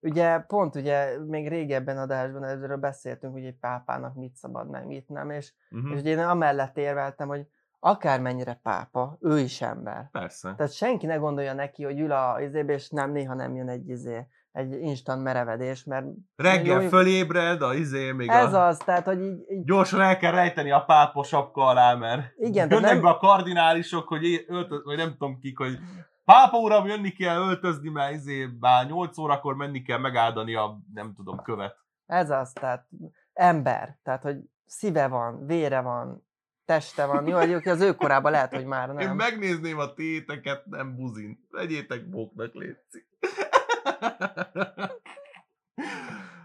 ugye pont ugye még régebben adásban ezzel beszéltünk, hogy egy pápának mit szabad, meg mit nem, és, Uh-huh. és ugye én amellett érveltem, hogy akármennyire pápa, ő is ember. Persze. Tehát senki ne gondolja neki, hogy ül a izébe, és nem, néha nem jön egy izé, egy instant merevedés, mert Reggel Jó, fölébred, a izé, még ez a... az, tehát, hogy így, így Gyorsan el kell rejteni a pápa sapka alá, mert Igen, jönnek nem- be a kardinálisok, hogy öltöz, vagy nem tudom kik, hogy pápa uram, jönni kell öltözni, mert izé, bár 8 órakor menni kell megáldani a, nem tudom, követ. Ez az, tehát ember, tehát hogy szíve van, vére van, teste van. Jó, hogy az ő korában lehet, hogy már Én nem. megnézném a téteket, nem buzin. Vegyétek bóknak, létszik.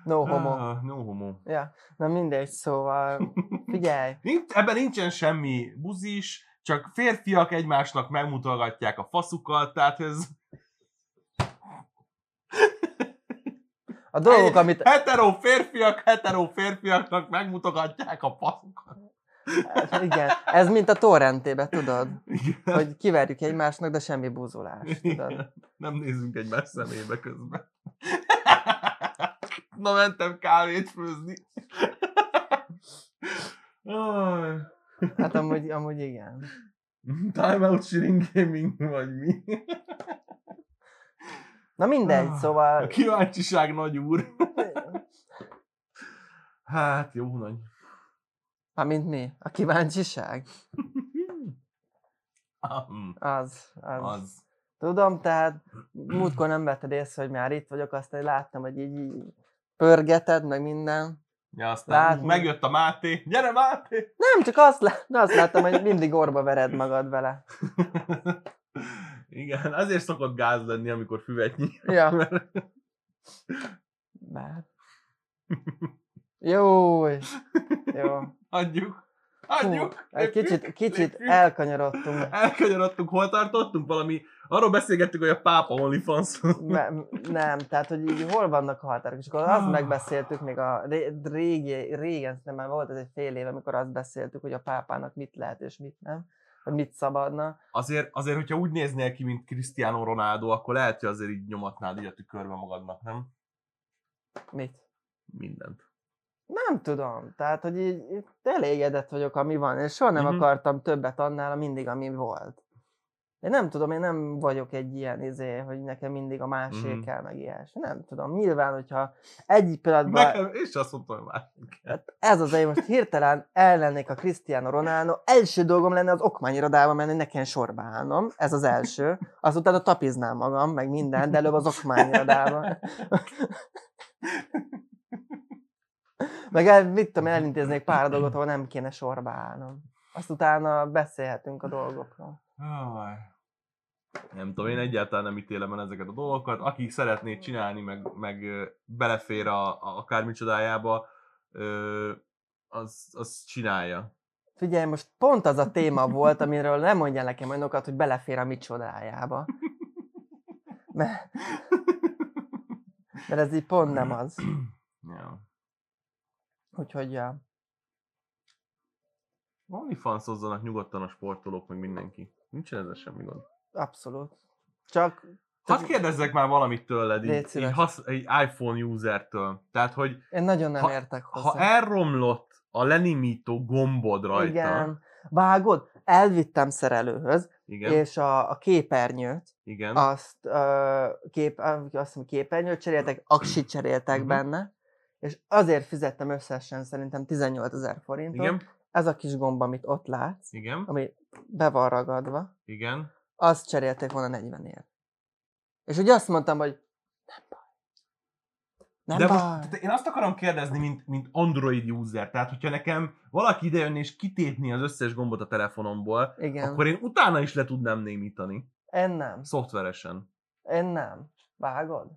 No homo. Ah, no homo. Ja, na mindegy, szóval figyelj, Nincs, ebben nincsen semmi buzis, csak férfiak egymásnak megmutogatják a faszukat, tehát ez a dolgok, amit hetero férfiak, hetero férfiaknak megmutogatják a faszukat. igen, ez mint a torrentébe, tudod, Igen. hogy kiverjük egymásnak, de semmi búzulás, tudod. Igen. Nem nézzünk egymás szemébe közben. Na, mentem kávét főzni. Hát amúgy, amúgy igen. Time out shilling gaming, vagy mi? Na mindegy, A szóval kíváncsiság nagy úr. Hát, jó nagy. Ha mint mi? A kíváncsiság? Az, az. Az. Tudom, tehát múltkor nem vetted észre, hogy már itt vagyok, aztán láttam, hogy így, így pörgeted, meg minden. Ja, aztán Látni. ú, megjött a Máté. Gyere Máté! Nem, csak azt, lá- azt láttam, hogy mindig orba vered magad vele. Igen, azért szokott gáz lenni, amikor füvet nyíl. Ja. Mert- Bár. Jó, jó. Adjuk. Hú, Adjuk. egy kicsit, kicsit Lépjünk. elkanyarodtunk. Elkanyarodtunk, hol tartottunk? Valami, arról beszélgettünk, hogy a pápa OnlyFans. Me- nem, tehát, hogy így hol vannak a határok. És akkor azt Ah. megbeszéltük még a ré- régi, régen, szerintem már volt ez egy fél éve, amikor azt beszéltük, hogy a pápának mit lehet és mit nem, vagy mit szabadna. Azért, azért, hogyha úgy néznél ki, mint Cristiano Ronaldo, akkor lehet, hogy azért így nyomatnád így a tükörbe magadnak, nem? Mit? Mindent. Nem tudom, tehát, hogy így, így elégedett vagyok, ami van, és soha nem Mhm. akartam többet annál, mindig, ami volt. Én nem tudom, én nem vagyok egy ilyen izé, hogy nekem mindig a másé Mhm. kell, meg ilyesmi. Nem tudom, nyilván, hogyha egyik pillanatban... Nekem, és azt mondtam, hogy már kell. Hát ez az, hogy most hirtelen ellennék a Cristiano Ronaldo, első dolgom lenne az okmányirodába menni, nekem sorba állnom, ez az első, azután a tapiznám magam, meg minden, de előbb az okmányirodába. Meg el, mit tudom, elintéznék pár dolgot, ahol nem kéne sorba állnom. Azt utána beszélhetünk a dolgokról. Jaj. Nem tudom, én egyáltalán nem ítélem el ezeket a dolgokat. Aki szeretné csinálni, meg, meg belefér a, a akármicsodájába, az, az csinálja. Figyelj, most pont az a téma volt, amiről nem mondja nekem olyanokat, hogy belefér a micsodájába. Mert, mert ez így pont nem az. ja. Úgyhogy, ja. OnlyFans-ozzanak nyugodtan a sportolók, meg mindenki. Nincsen ezzel semmi gond. abszolút. Csak... Hadd kérdezzek már valamit tőled, így, így, hasz, egy iPhone usertől. Tehát, hogy Én nagyon nem Ha- értek hozzá. ha elromlott a lenimító gombod rajta, Igen. Vágod? Elvittem szerelőhöz, igen, és a, a képernyőt, igen. azt, ö, kép, azt hiszem, képernyőt cseréltek, aksit cseréltek Mhm. benne, és azért fizettem összesen szerintem 18 ezer forintot. igen, Ez a kis gomb, amit ott látsz, igen, ami be van ragadva, igen. azt cserélték volna 40 ér. És ugye azt mondtam, hogy nem baj. Nem De baj. most tehát én azt akarom kérdezni, mint, mint Android user, tehát hogyha nekem valaki idejönne és kitépni az összes gombot a telefonomból, Igen. akkor én utána is le tudnám némítani, Én nem. szoftveresen. Én nem. Vágod?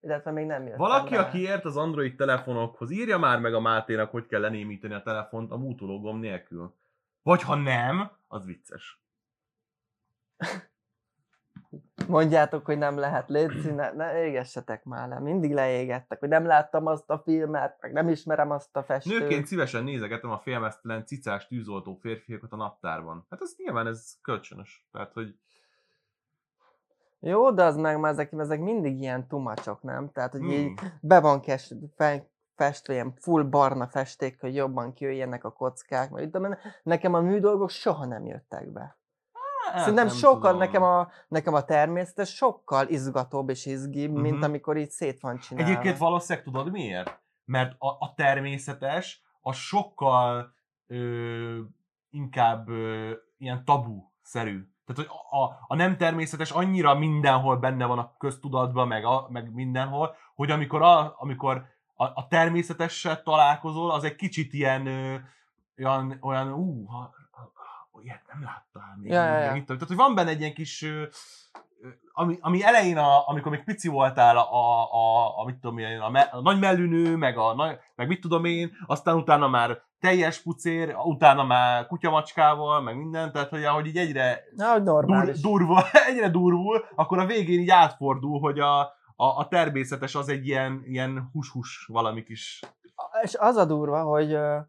Illetve még nem jöttem Valaki, rá. aki ért az Android telefonokhoz, írja már meg a Máténak, hogy kell lenémítani a telefont a mútoló gomb nélkül. Vagy ha nem, az vicces. Mondjátok, hogy nem lehet, légy ne, ne égessetek már le. Mindig leégettek, hogy nem láttam azt a filmet, meg nem ismerem azt a festőt. Nőként szívesen nézegetem a félmeztelen cicás tűzoltó férfiakat a naptárban. Hát ez nyilván ez kölcsönös. Tehát, hogy Jó, de az meg már ezek, ezek mindig ilyen tumacsok, nem? Tehát, hogy így hmm, be van kes, festve ilyen full barna festék, hogy jobban kijöjjenek a kockák, mert én, nekem a műdolgok soha nem jöttek be. hát Szerintem nem sokkal, tudom. nekem a, nekem a természetes sokkal izgatóbb és izgibb, mint Mhm. amikor így szét van csinálva. Egyébként valószínűleg tudod miért? Mert a, a természetes, a sokkal ö, inkább ö, ilyen tabu-szerű. Tehát, hogy a, a, nem természetes annyira mindenhol benne van a köztudatban, meg, a, meg mindenhol, hogy amikor a, amikor a, a természetessel találkozol, az egy kicsit ilyen ö, olyan, olyan ú, ha, ha, ha, ilyet nem láttál még. Ja, ja, ja. Tehát, hogy van benne egy ilyen kis ami, ami elején, a, amikor még pici voltál, a, a, a, a, mit tudom én, a, me, a nagy mellűnő, meg, a, nagy- meg mit tudom én, aztán utána már teljes pucér, utána már kutyamacskával, meg minden, tehát hogy ahogy így egyre Na, dur, durva, egyre durvul, akkor a végén így átfordul, hogy a, a, a természetes az egy ilyen, ilyen hús-hús valami kis... És az a durva, hogy a,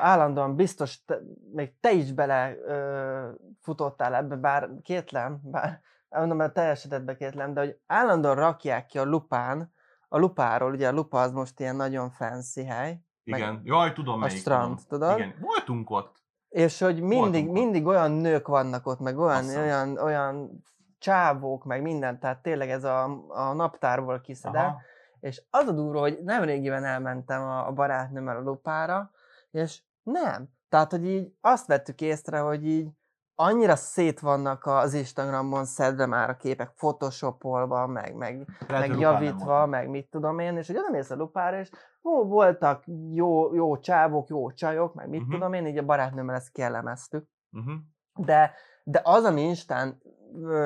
állandóan biztos, te, még te is bele ö, futottál ebbe, bár kétlem, bár mondom, mert te esetedben kétlem, de hogy állandóan rakják ki a lupán, a lupáról, ugye a lupa az most ilyen nagyon fancy hely, Meg Igen, jaj, tudom a melyik. strand, tudom. tudod? Igen, voltunk ott. És hogy mindig, Voltunk mindig olyan nők vannak ott, meg olyan, olyan, olyan csávók, meg minden, tehát tényleg ez a, a naptárból kiszedel. Aha. És az a durva, hogy nem régiben elmentem a, a barátnőmmel a lupára, és nem. Tehát, hogy így azt vettük észre, hogy így annyira szét vannak az Instagramon szedve már a képek, photoshopolva, meg, meg, Lehet, meg nem javítva, meg mit tudom én, és hogy oda mész a lupára, és ó, voltak jó, jó csávok, jó csajok, meg mit Mhm. tudom én, így a barátnőmmel ezt kielemeztük. Uh-huh. De, de az, ami Instán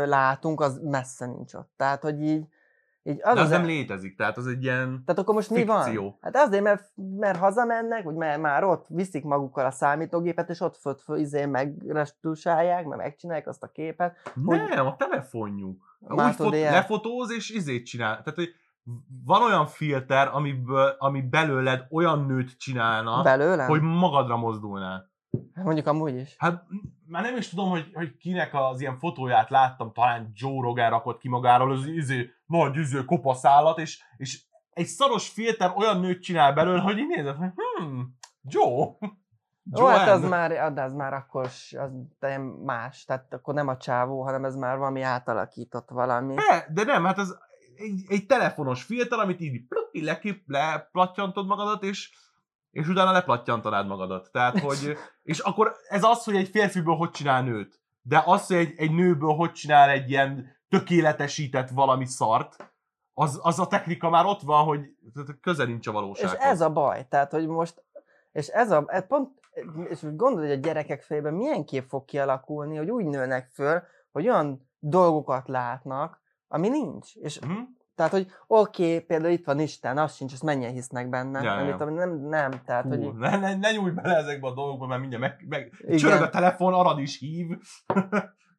látunk, az messze nincs ott. Tehát, hogy így, így az De az az nem e- létezik, tehát az egy ilyen... tehát akkor most mi van? Fikció. Hát azért, mert, mert hazamennek, hogy mert már ott viszik magukkal a számítógépet, és ott föl, föl izé megrestusálják, meg megcsinálják azt a képet. hogy- Nem, a telefonjuk. Már Úgy fot, lefotóz és izét csinál. Tehát, hogy van olyan filter, amiből, ami belőled olyan nőt csinálna, Belőlem? hogy magadra mozdulnál. Mondjuk amúgy is. Hát már nem is tudom, hogy, hogy kinek az ilyen fotóját láttam, talán Joe Rogan rakott ki magáról az izé, nagy izé, kopaszállat, és, és egy szaros filter olyan nőt csinál belőle, hogy így nézed, hogy hmm, Joe. Jó, hát az már, de az már akkor az más. Tehát akkor nem a csávó, hanem ez már valami átalakított valami. De, de nem, hát ez egy, egy telefonos filter, amit így plutti lekip, leplattyantod magadat, és, és utána leplatyantanád magadat. Tehát, hogy, és akkor ez az, hogy egy férfiből hogy csinál nőt. De az, hogy egy, egy nőből hogy csinál egy ilyen tökéletesített valami szart, az, az a technika már ott van, hogy közel nincs a És valósághoz. ez a baj, tehát hogy most, és ez a, ez pont, és gondolod, hogy a gyerekek fejében milyen kép fog kialakulni, hogy úgy nőnek föl, hogy olyan dolgokat látnak, ami nincs. És Mhm. Tehát, hogy oké, okay, például itt van Isten, az sincs, azt mennyien hisznek benne. Ja, amit, ami nem, nem, tehát, hogy Hú, ne, ne, ne nyújj bele ezekbe a dolgokba, mert mindjárt meg, meg Igen. csörög a telefon, Arad is hív.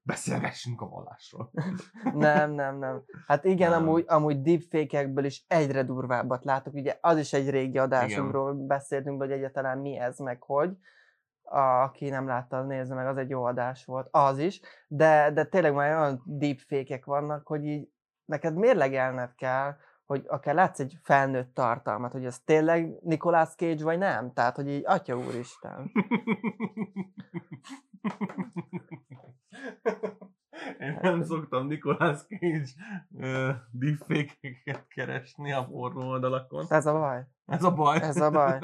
Beszélgessünk a vallásról. nem, nem, nem. Hát igen, Nem. amúgy, amúgy deepfake-ekből is egyre durvábbat látok. Ugye az is egy régi adásunkról beszéltünk, hogy egyáltalán mi ez, meg hogy. A, aki nem látta, az nézze meg, az egy jó adás volt. Az is. De, de tényleg már olyan deepfake-ek vannak, hogy így neked mérlegelned kell, hogy akár látsz egy felnőtt tartalmat, hogy ez tényleg Nicolas Cage, vagy nem? Tehát, hogy így, atya úristen. Én nem szoktam Nicolas Cage uh, keresni a pornó oldalakon. Ez a baj. Ez a baj. Ez a baj.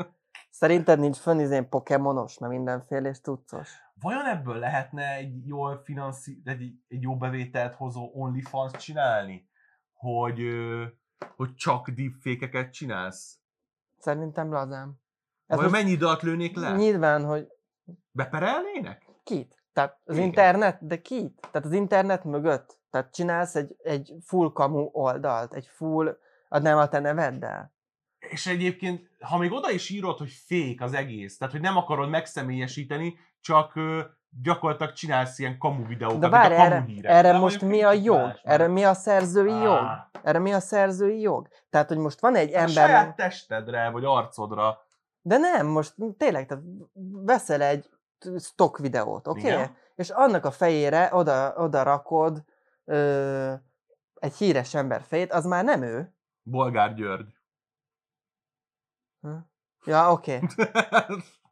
Szerinted nincs fönn izén pokémonos, meg mindenféle és tucos? Vajon ebből lehetne egy jól finanszi, egy, egy jó bevételt hozó OnlyFans csinálni? Hogy, hogy csak deepfake-eket csinálsz? Szerintem lazám. Ez Vagy most mennyi időt lőnék le? Nyilván, hogy Beperelnének? kit? Tehát az Igen. internet, de kit? Tehát az internet mögött? Tehát csinálsz egy, egy full kamu oldalt, egy full, ad nem a te neveddel? És egyébként, ha még oda is írod, hogy fék az egész, tehát hogy nem akarod megszemélyesíteni, csak gyakorlatilag csinálsz ilyen kamu videókat, De várj, a kamu erre, hírek. erre De most mi a jog? más? Erre mi a szerzői jog? Á, Erre mi a szerzői jog? Tehát, hogy most van egy a ember... saját testedre, vagy arcodra. De nem, most tényleg, tehát veszel egy stock videót, oké? Okay? Igen. És annak a fejére oda, oda rakod ö, egy híres ember fejét, az már nem ő. Bolgár György. Hm? Ja, oké. Okay.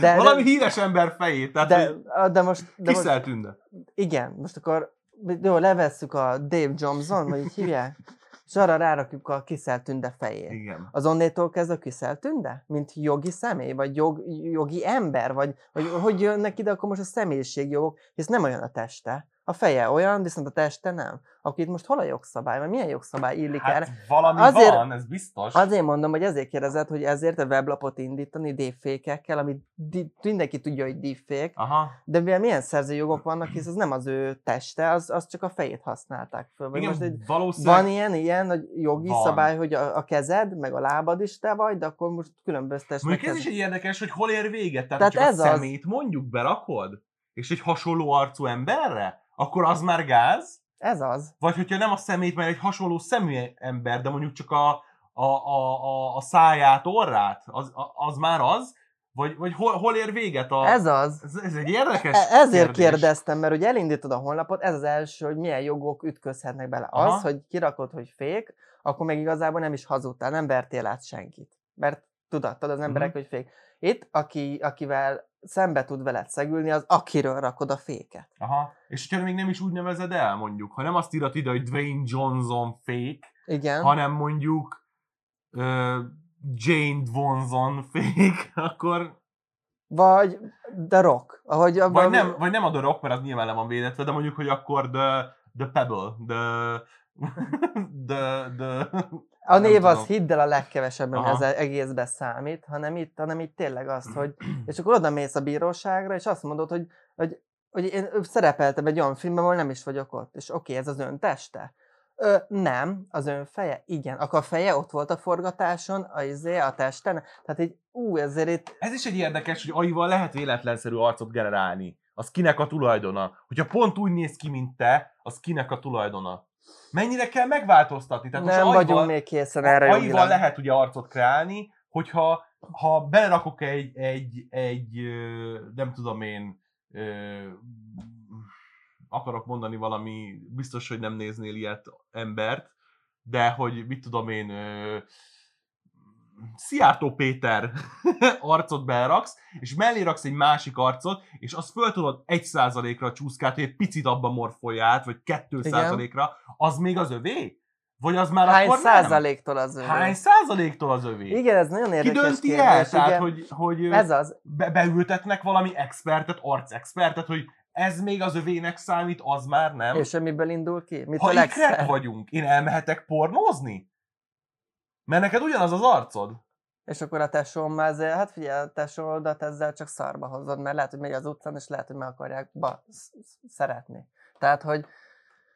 De, Valami de, híres ember fejét, tehát de, de most, de most Tünde. igen, most akkor jó, levesszük a Dave Johnson, vagy így hívják, és arra rárakjuk a Kiszel Tünde fejét. Igen. Az onnétól kezdve Kiszel Tünde? Mint jogi személy, vagy jog, jogi ember? Vagy, vagy hogy jönnek ide akkor most a személyiségjogok? Hisz nem olyan a teste. A feje olyan, viszont a teste nem. Akkor itt most hol a jogszabály? Vagy milyen jogszabály illik erre? Hát valami Azért- van, ez biztos. Azért mondom, hogy ezért kérdezed, hogy ezért a weblapot indítani deepfake-ekkel, amit di- mindenki tudja, hogy deepfake, Aha. de mivel milyen szerzőjogok vannak, hisz az nem az ő teste, az, az csak a fejét használták föl. Vagy Igen, most egy, valószínűleg van ilyen, ilyen hogy jogi Van. szabály, hogy a, a kezed, meg a lábad is te vagy, de akkor most különböztess meg Mondjuk ez is kezed. egy érdekes, hogy hol ér véget. Tehát, Tehát csak ez a az. szemét mondjuk berakod, és egy hasonló arcú emberre, akkor az már gáz? Ez az. Vagy hogyha nem a szemét, mert egy hasonló szemű ember, de mondjuk csak a, a, a, a, a száját, orrát, az, az már az? Vagy, vagy hol, hol ér véget a... Ez az. ez, ez egy érdekes E- ezért kérdés. kérdeztem, mert hogy elindítod a honlapot, ez az első, hogy milyen jogok ütközhetnek bele. Az, Aha. hogy kirakod, hogy fék, akkor meg igazából nem is hazudtál, nem vertél át senkit. Mert tudattad az emberek, Mhm. hogy fék. Itt, aki, akivel szembe tud veled szegülni, az akiről rakod a féket. Aha. És hogyha még nem is úgy nevezed el, mondjuk, ha nem azt írod ide, hogy Dwayne Johnson fake, Igen. hanem mondjuk ö, Jane Dwonson fake, akkor Vagy The Rock. Ahogy abban, Vagy nem, vagy nem a The Rock, mert az nyilván le van védetve, de mondjuk, hogy akkor The, the Pebble, The... the, the A név az hidd el a legkevesebb, ami Aha. az egészbe számít, hanem itt, hanem itt tényleg azt, hogy és akkor oda mész a bíróságra, és azt mondod, hogy, hogy, hogy én szerepeltem egy olyan filmben, ahol nem is vagyok ott, és oké, ez az ön teste? Ö, nem, az ön feje? Igen. Akkor a feje ott volt a forgatáson, a izé, a testen? Tehát így, ú, ezért itt, Ez is egy érdekes, hogy aival lehet véletlenszerű arcot generálni. Az kinek a tulajdona. Hogyha pont úgy néz ki, mint te, az kinek a tulajdona. Mennyire kell megváltoztatni? Tehát nem most vagyunk még készen erre aival jogilag. lehet ugye arcot kreálni, hogyha ha belerakok egy, egy, egy nem tudom én, akarok mondani valami, biztos, hogy nem néznél ilyet embert, de hogy mit tudom én, Szijjártó Péter arcot beleraksz, és mellé raksz egy másik arcot, és azt föl tudod egy százalékra csúszkát, hogy egy picit abba morfolja át, vagy kettő százalékra, az még az övé? Vagy az már Hány akkor nem? százaléktól az ő? Hány százaléktól az övé? Igen, ez nagyon Ki érdekes dönti kérdés. el? Tehát, igen. hogy, hogy Ez az. be, beültetnek valami expertet, arcexpertet, hogy ez még az övének számít, az már nem. És miből indul ki? Mit ha ikrek vagyunk, én elmehetek pornózni? Mert neked ugyanaz az arcod. És akkor a tesóm már azért, hát figyelj, a tesódat ezzel csak szarba hozod, mert lehet, hogy megy az utcán, és lehet, hogy meg akarják ba- sz- sz- szeretni. Tehát, hogy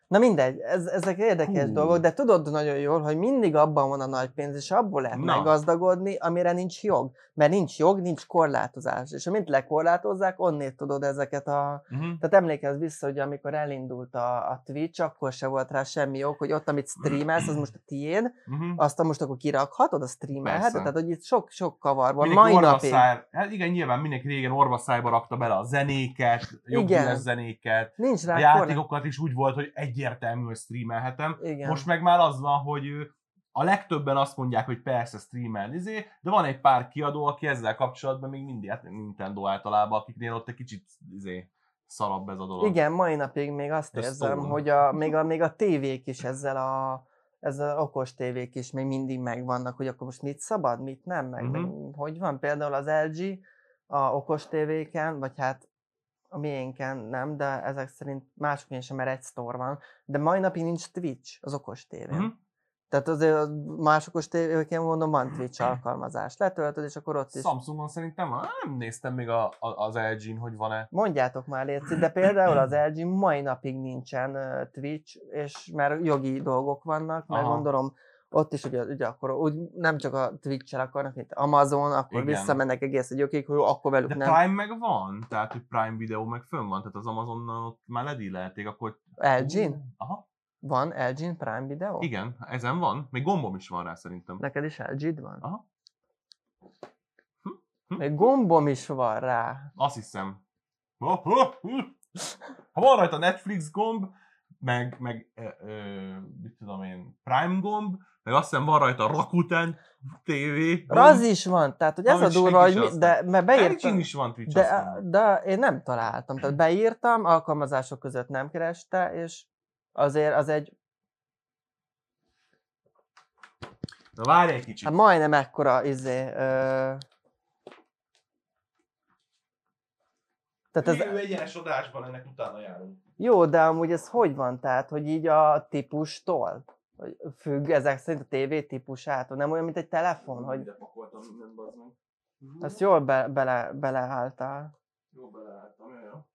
Na mindegy, ez, ezek érdekes Hú. dolgok, de tudod nagyon jól, hogy mindig abban van a nagy pénz, és abból lehet Na. meggazdagodni, amire nincs jog. Mert nincs jog, nincs korlátozás. És amint lekorlátozzák, onnét tudod ezeket a... Uh-huh. Tehát emlékezz vissza, hogy amikor elindult a, a Twitch, akkor se volt rá semmi jog, hogy ott, amit streamelsz, az most a tiéd, Uh-huh. azt most akkor kirakhatod, a streamelheted, tehát hogy itt sok-sok kavar van. Mai napig. hát igen, nyilván mindenki régen orvaszájba rakta bele a zenéket, jobb zenéket, Nincs a rá korlát. játékokat is úgy volt, hogy egyértelműen streamelhetem. Igen. Most meg már az van, hogy a legtöbben azt mondják, hogy persze streamel, izé, de van egy pár kiadó, aki ezzel kapcsolatban még mindig, hát Nintendo általában, akiknél ott egy kicsit izé, szarabb ez a dolog. Igen, mai napig még azt The érzem, Stone. hogy a, még, a, még a tévék is ezzel a ezzel okos tévék is még mindig megvannak, hogy akkor most mit szabad, mit nem, meg, Mhm. meg hogy van például az LG a okos tévéken, vagy hát a miénken nem, de ezek szerint másokén sem, mert egy store van, de mai napig nincs Twitch az okos tévén. Mhm. Tehát azért a másokos tévéken mondom, van Twitch alkalmazás. Letöltöd, és akkor ott is. Samsungon szerintem van. Nem néztem még a, a, az LG-n, hogy van-e. Mondjátok már, Léci, de például az LG mai napig nincsen Twitch, és mert jogi dolgok vannak, mert Aha. gondolom ott is ugye, ugye akkor úgy nem csak a Twitch-el akarnak, mint Amazon, akkor Igen. visszamennek egész egy jogig, hogy akkor velük De nem. Prime meg van, tehát hogy Prime videó meg fönn van, tehát az Amazonnal ott már ledílelték, akkor... LG-n? Aha, Van LG-n Prime videó? igen, ezen van. Még gombom is van rá szerintem. Neked is LG-d van? Aha. Még gombom is van rá. Azt hiszem. Ha van rajta Netflix gomb, meg, meg ö, ö, mit tudom én, Prime gomb, meg azt hiszem van rajta Rakuten TV. Az is van, tehát hogy ez a durva, hogy mi, de mert beírtam, is van Twitch, de, de én nem találtam, tehát beírtam, alkalmazások között nem kereste, és azért az egy, Na várj egy kicsit. hát majdnem ekkora izé, ö, tehát ez, Élő egyenes adásban ennek utána járunk. jó, de amúgy ez hogy van, tehát, hogy így a típustól függ ezek szerint a TV típusától, nem olyan, mint egy telefon, hogy Ide pakoltam mindent, bazd meg. ezt jól be, bele, beleálltál. Jó beleálltam, jó, jó.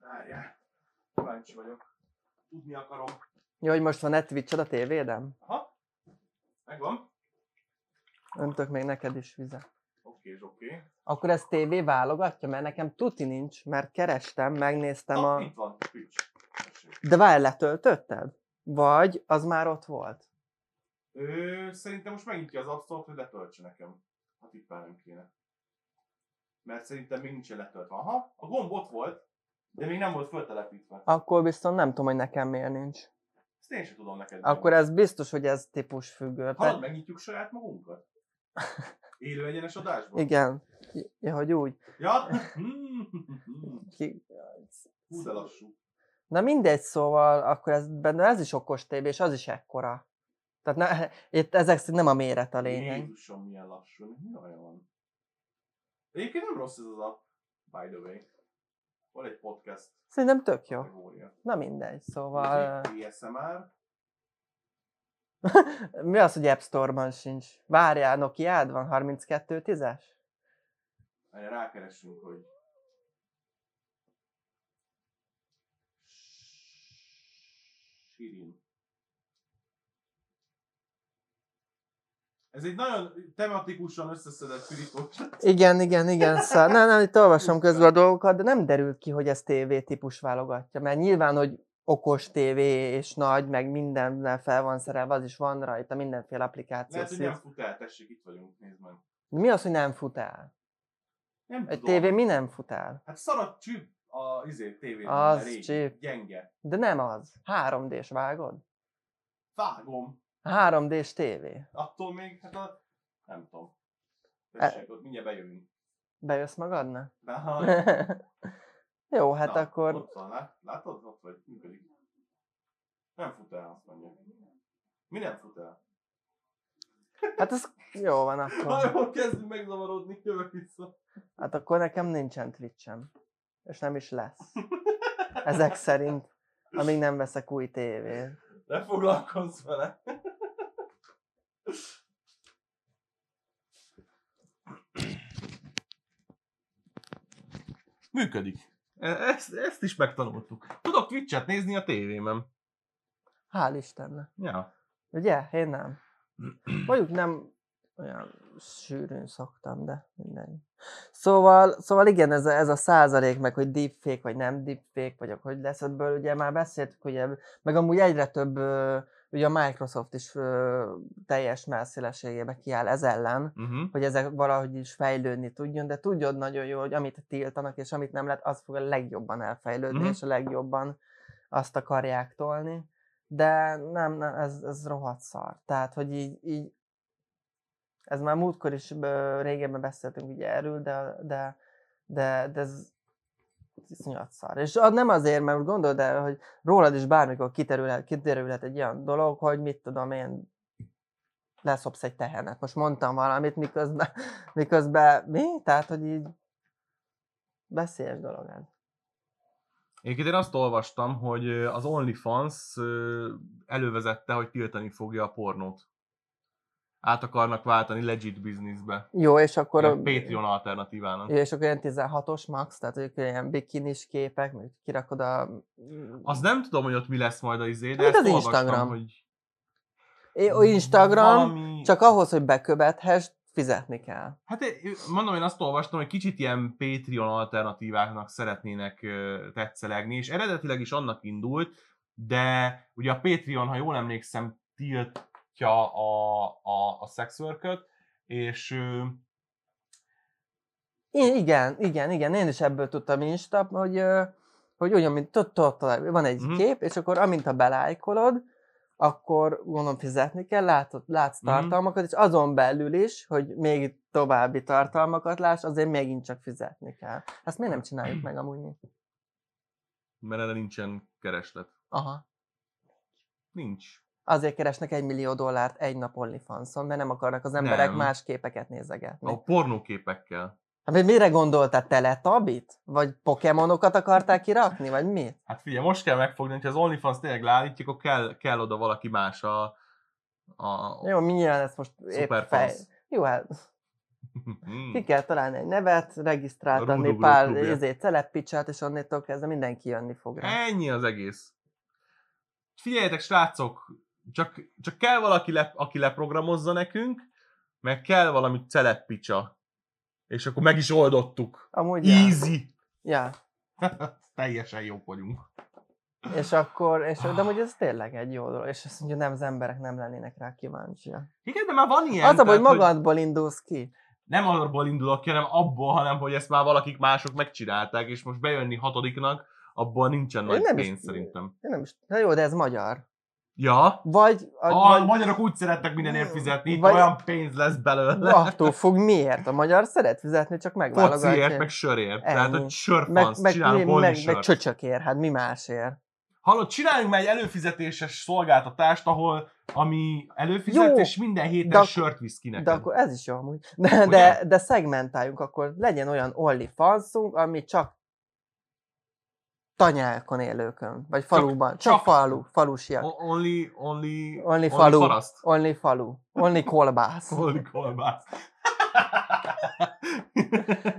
Várjál. Kíváncsi vagyok. Tudni akarom. Jó, hogy most van egy twitch a tévéden? Aha. Megvan. Öntök még neked is vizet. Oké, oké. Akkor ez TV válogatja? Mert nekem tuti nincs, mert kerestem, megnéztem Na, a... itt van, Twitch. De várj, letöltötted? Vagy az már ott volt? Ö, szerintem most megnyitja az App Store-t, hogy letöltse nekem. Ha tippelnem kéne. Mert szerintem még nincsen letöltve. Aha, a gomb ott volt, de még nem volt föltelepítve. Akkor viszont nem tudom, hogy nekem miért nincs. Ezt én sem tudom neked. Akkor ez biztos, hogy ez típus függő. Hallod, megnyitjuk saját magunkat? Élő egyenes adásban? Igen. Ja, hogy úgy. Ja? Ki... Hú, de lassú. Na mindegy, szóval akkor ez, benne ez is okos tévé, és az is ekkora. Tehát ne, itt ezek szerint nem a méret a lényeg. Jézusom, milyen lassú. Mi olyan van? Egyébként nem rossz ez az app, by the way. Van egy podcast Szerintem tök jó. kategória. Na mindegy, szóval... ASMR. Mi az, hogy App Store-ban sincs? Várjál, Nokia-d van 3210-es? Erre rákeresünk, hogy... Sirin. Ez egy nagyon tematikusan összeszedett pirítós. Igen, igen, igen. Szóval, nem, nem, itt olvasom közben a dolgokat, de nem derült ki, hogy ez TV típus válogatja. Mert nyilván, hogy okos TV és nagy, meg mindennel fel van szerelve, az is van rajta, mindenféle applikáció. Lehet, hogy nem fut el, tessék, itt vagyunk, nézd meg. Mi az, hogy nem fut el? Nem Egy tudom. tévé mi nem fut el? Hát szarad csüpp a izé, tévében. Az régi, csíp. Gyenge. De nem az. 3D-s vágod? Vágom. 3D-s tévé. Attól még, hát a... Nem tudom. E- Tessék, ott mindjárt bejövünk. Bejössz magadna? Na, Jó, hát na, akkor Ott van, lát, látod? Ott vagy, működik. Nem fut el, azt mondja. Mi nem fut el? Hát ez jó van Ha akkor. jól kezdünk megzavarodni, jövök vissza. Hát akkor nekem nincsen Twitch-em. És nem is lesz. Ezek szerint, amíg nem veszek új tévét. Ne foglalkozz vele. Működik. E- Ezt, ezt is megtanultuk. Tudok Twitch-et nézni a tévémen. Hál' Istennek. Ja. Ugye? Én nem. Mondjuk nem olyan sűrűn szoktam, de mindegy. Szóval, szóval igen, ez a, ez a százalék, meg hogy deepfake, vagy nem deepfake, vagy hogy lesz ebből, ugye már beszéltük, ugye, meg amúgy egyre több, ugye a Microsoft is teljes messzélességébe kiáll ez ellen, Uh-huh. hogy ezek valahogy is fejlődni tudjon, de tudjod nagyon jó, hogy amit tiltanak, és amit nem lehet, az fog a legjobban elfejlődni, Mhm. és a legjobban azt akarják tolni. De nem, nem ez, ez rohadt szar. Tehát, hogy így, így ez már múltkor is régebben beszéltünk ugye erről, de, de, de, de ez iszonyat szar. És nem azért, mert úgy gondolod el, hogy rólad is bármikor kiterülhet, kiterülhet egy olyan dolog, hogy mit tudom én, leszopsz egy tehenet. Most mondtam valamit, miközben, miközben mi? Tehát, hogy így veszélyes dolog ez. Egyébként én azt olvastam, hogy az OnlyFans elővezette, hogy tiltani fogja a pornót. Át akarnak váltani legit businessbe. Jó, és akkor... Ilyen Patreon alternatívának. És akkor ilyen 16-os max, tehát hogy ilyen bikinis képek, meg kirakod a... Az nem tudom, hogy ott mi lesz majd az izé, de Mint ezt az Instagram. hogy Instagram, valami... csak ahhoz, hogy bekövethess, fizetni kell. Hát én- mondom, én azt olvastam, hogy kicsit ilyen Patreon alternatíváknak szeretnének tetszelegni, és eredetileg is annak indult, de ugye a Patreon, ha jól emlékszem, tiltja a, a, a sex work és I- igen, igen, igen, én is ebből tudtam Insta, hogy, hogy olyan, mint van egy Mhm. kép, és akkor amint a belájkolod, akkor gondolom fizetni kell, látod, látsz Mhm. tartalmakat, és azon belül is, hogy még további tartalmakat láss, azért megint csak fizetni kell. Ezt miért nem csináljuk meg amúgy mi? mert erre nincsen kereslet. Aha. Nincs. Azért keresnek egy millió dollárt egy nap OnlyFanson, mert nem akarnak az emberek Nem. más képeket nézegetni. A pornóképekkel. Hát mire gondoltál, Teletabit? Vagy Pokémonokat akarták kirakni, vagy mi? Hát figyelj, most kell megfogni, hogy az OnlyFans tényleg leállítjuk, akkor kell, kell oda valaki más a... a... Jó, mi nyilván ezt most épp fej... Jó, hát ki kell találni egy nevet, regisztráltatni Rúdugró pár ezért celeppicsát, és onnétól kezdve mindenki jönni fog rá. Ennyi az egész. Figyeljetek, srácok, csak, csak kell valaki, le, aki leprogramozza nekünk, meg kell valami celeppicsa. És akkor meg is oldottuk. Amúgy, ja. Easy. ja. Teljesen jók vagyunk. És akkor, és, de amúgy ez tényleg egy jó dolog, és azt mondja, nem, az emberek nem lennének rá kíváncsiak. Igen, de már van ilyen. Az a, hogy magadból indulsz ki. Nem abból indulok ki, hanem abból, hanem hogy ezt már valakik mások megcsinálták, és most bejönni hatodiknak, abból nincsen Én nagy nem is- pénz szerintem. Én nem is, na jó, de ez magyar. Ja, Vagy, a, a, a vagy magyarok úgy szeretnek mindenért fizetni, Vagy- olyan pénz lesz belőle. attól függ miért. A magyar szeret fizetni, csak megválogatja. Fociért, meg sörért. Ennyi. Tehát, hogy sörfansz, meg, csinálunk meg, meg, meg csöcsökért, hát mi másért. Hallod, csináljunk már egy előfizetéses szolgáltatást, ahol ami előfizet, Jó, és minden héten de sört visz ki neked. De akkor ez is jó amúgy. De, de, Ugye? de szegmentáljunk, akkor legyen olyan Olli fanszunk, ami csak tanyákon élőkön, vagy faluban, csak, csak- csak falu, falusiak. Only, only, Only falu, paraszt. only falu, only kolbász. Only kolbász.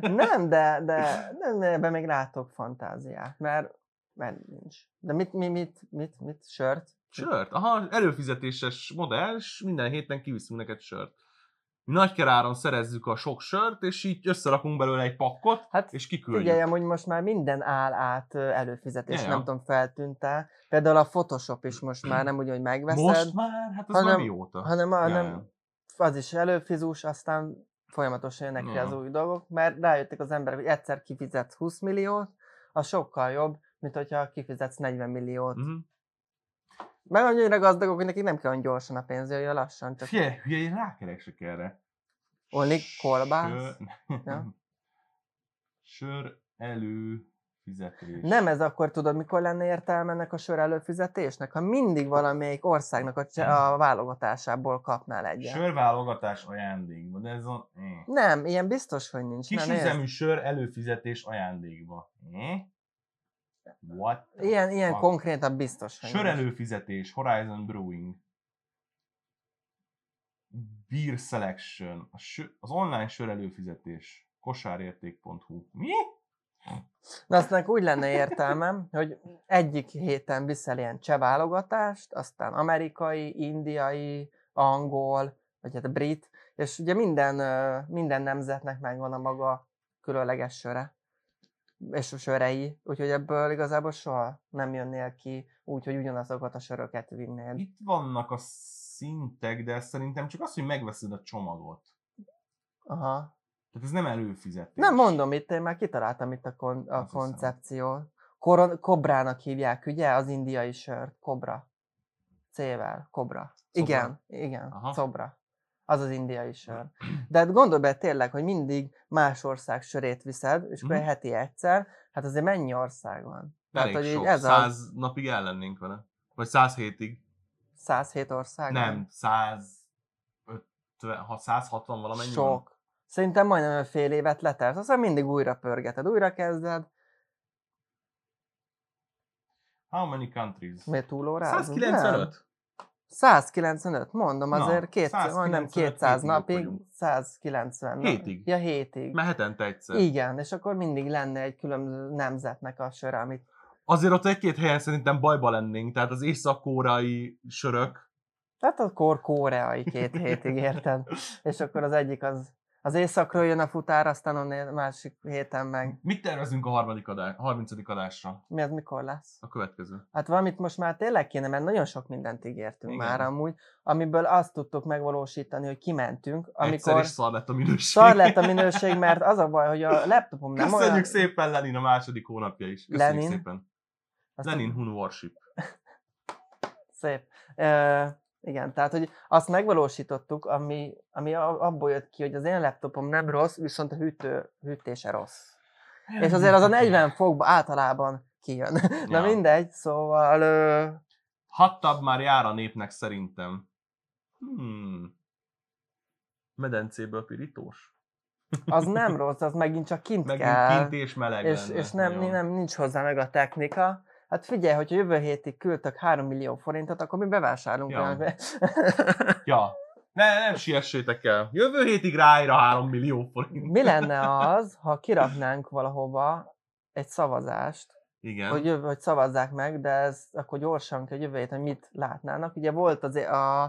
Nem, de, de nem, ebben még látok fantáziát, mert, mert nincs. De mit, mi, mit, mit, mit, sört? Sört? Aha, előfizetéses modell, és minden héten kiviszünk neked sört. Mi nagykeráron szerezzük a sok sört, és így összerakunk belőle egy pakkot, Hát és kiküldjük. Figyelj, hogy most már minden áll át előfizetés, Ja, nem tudom, feltűnt-e. Például a Photoshop is most már nem úgy, hogy megveszed, Most már? Hát az hanem- már mióta? hanem, hanem ja. az is előfizus, aztán folyamatosan jönnek ki Ja. az új dolgok, mert rájöttek az emberek, hogy egyszer kifizetsz 20 milliót, az sokkal jobb, mint hogyha kifizetsz 40 milliót. Mhm. Meg annyira gazdagok, hogy nekik nem kell olyan gyorsan a pénz, jöjjön lassan, csak Figyelj, hülye, én rákeresek erre. Only kolbász? Sör... Ja. Sör előfizetés. Nem ez akkor tudod, mikor lenne értelme ennek a sor előfizetésnek? Ha mindig valamelyik országnak a, cse- a válogatásából kapnál egyet. Sörválogatás ajándékba, de ez a... eh. Nem, ilyen biztos, hogy nincs. Kisüzemű sör előfizetés ajándékba. Eh? What? Ilyen, ilyen fuck? konkrétan biztos, hogy Sör előfizetés, Horizon Brewing. Beer Selection. Az online sör előfizetés. Kosárérték.hu. Mi? De aztán úgy lenne értelmem, hogy egyik héten viszel ilyen cseh válogatást, aztán amerikai, indiai, angol, vagy hát brit, és ugye minden, minden nemzetnek megvan a maga különleges söre és a sörei, úgyhogy ebből igazából soha nem jönnél ki úgy, hogy ugyanazokat a söröket vinnéd. Itt vannak a szintek, de szerintem csak az, hogy megveszed a csomagot. Aha. Tehát ez nem előfizetés. Nem mondom itt, én már kitaláltam itt a, kon- a Azt hiszem. koncepciót. Koron- kobrának hívják, ugye, az indiai sört. Kobra. C-vel. Kobra. Igen, igen, Aha. szobra. Az az indiai sör. De hát gondolj be tényleg, hogy mindig más ország sörét viszed, és akkor Mhm. heti egyszer, hát azért mennyi ország van? Elég hogy így sok. ez az- Száz napig ellennénk vele. Vagy 107-ig. 107 ország? van? Nem, 150, ha 160 valamennyi van. Sok. Szerintem majdnem olyan fél évet letelsz, aztán mindig újra pörgeted, újra kezded. How many countries? Miért túlórázunk? 195? 195, mondom, Na, azért két, nem 195 200 hétig napig, vagyunk. 190. na- Hétig? Ja, hétig. Mert hetente egyszer. Igen, és akkor mindig lenne egy külön nemzetnek a sör, amit Azért ott egy-két helyen szerintem bajba lennénk, tehát az észak-kórai sörök. Tehát akkor koreai két hétig érted. És akkor az egyik az, az éjszakról jön a futár, aztán onnél másik héten meg. Mit tervezünk a harmadik adás, 30. adásra? Mi az mikor lesz? A következő. Hát valamit most már tényleg kéne, mert nagyon sok mindent ígértünk Igen. már amúgy, amiből azt tudtuk megvalósítani, hogy kimentünk, Egyszer amikor is szar lett a minőség. szar lett a minőség, mert az a baj, hogy a laptopom nem Köszönjük olyan... szépen Lenin a második hónapja is. Köszönjük Lenin. szépen. Azt Lenin Hun Warship. Szép. Ö, igen, tehát, hogy azt megvalósítottuk, ami, ami abból jött ki, hogy az én laptopom nem rossz, viszont a hűtő, hűtése rossz. És azért az a 40 fokba általában kijön. Na Ja. mindegy, szóval... Ö, Hattabb már jár a népnek szerintem. Hmm. Medencéből pirítós? az nem rossz, az megint csak kint Megint kell. kint és meleg és, lenne. és nem, nem, nincs hozzá meg a technika. Hát figyelj, hogyha jövő hétig küldtök 3 millió forintot, akkor mi bevásárolunk. Ja. Ja. Ja. Ne, nem siessétek el. Jövő hétig ráér a 3 millió forint. mi lenne az, ha kiraknánk valahova egy szavazást, Igen. hogy, jövő, hogy szavazzák meg, de ez akkor gyorsan kell jövő héten mit látnának. Ugye volt az, a,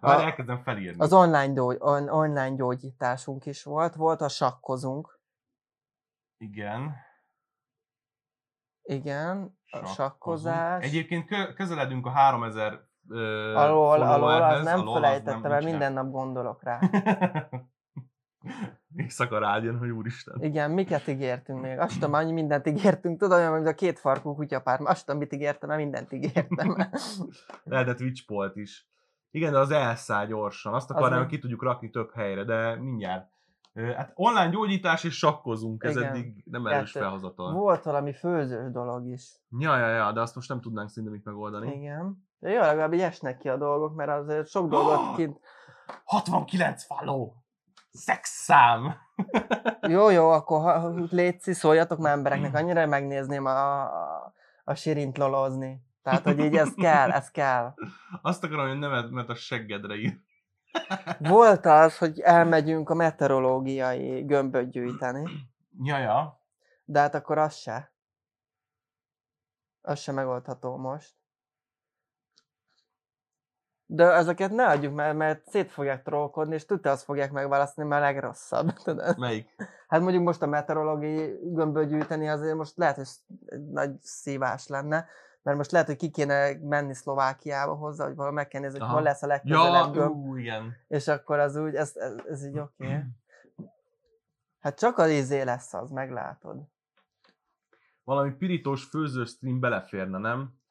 a, elkezdem felírni. az online, gyógy, on, online gyógyításunk is volt, volt a sakkozunk, Igen. igen, Sakkozunk. sakkozás. Egyébként kö- közeledünk a 3000 ö, Alól, alól, az nem alól, felejtettem, mert minden nap gondolok rá. Éjszaka rád jön, hogy úristen. Igen, miket ígértünk még? Azt tudom, annyi mindent ígértünk. Tudod, olyan, mint a két farkú kutyapár. Azt tudom, mit ígértem, mert mindent ígértem. Lehetett Witchpolt is. Igen, de az elszáll gyorsan. Azt Az akarnám, hogy ki tudjuk rakni több helyre, de mindjárt. Hát online gyógyítás és sakkozunk, ez Igen. eddig nem erős Kettő. felhozatal. Volt valami főzős dolog is. Ja, ja, ja, de azt most nem tudnánk szinte mit megoldani. Igen. De jó, legalább így esnek ki a dolgok, mert azért sok dolgot kint... 69 follow! Szexszám! Jó, jó, akkor ha, létszi, szóljatok már embereknek, annyira megnézném a, a, a sirint lolozni. Tehát, hogy így ez kell, ez kell. Azt akarom, hogy nevet, mert a seggedre ír. Volt az, hogy elmegyünk a meteorológiai gömböt gyűjteni, Ja, ja. de hát akkor az se. Az se megoldható most. De ezeket ne adjuk, mert, mert szét fogják trollkodni, és tudta azt fogják megválasztani, mert a legrosszabb. Tudod? Melyik? Hát mondjuk most a meteorológiai gömböt gyűjteni azért most lehet, hogy nagy szívás lenne, mert most lehet, hogy ki kéne menni Szlovákiába hozzá, hogy valahol meg kell nézni, hogy Aha. hol lesz a legközelebb Ja, ú, igen. és akkor az úgy, ez, ez, ez így oké. Okay. Hát csak az izé lesz az, meglátod. Valami pirítós főző stream beleférne, nem?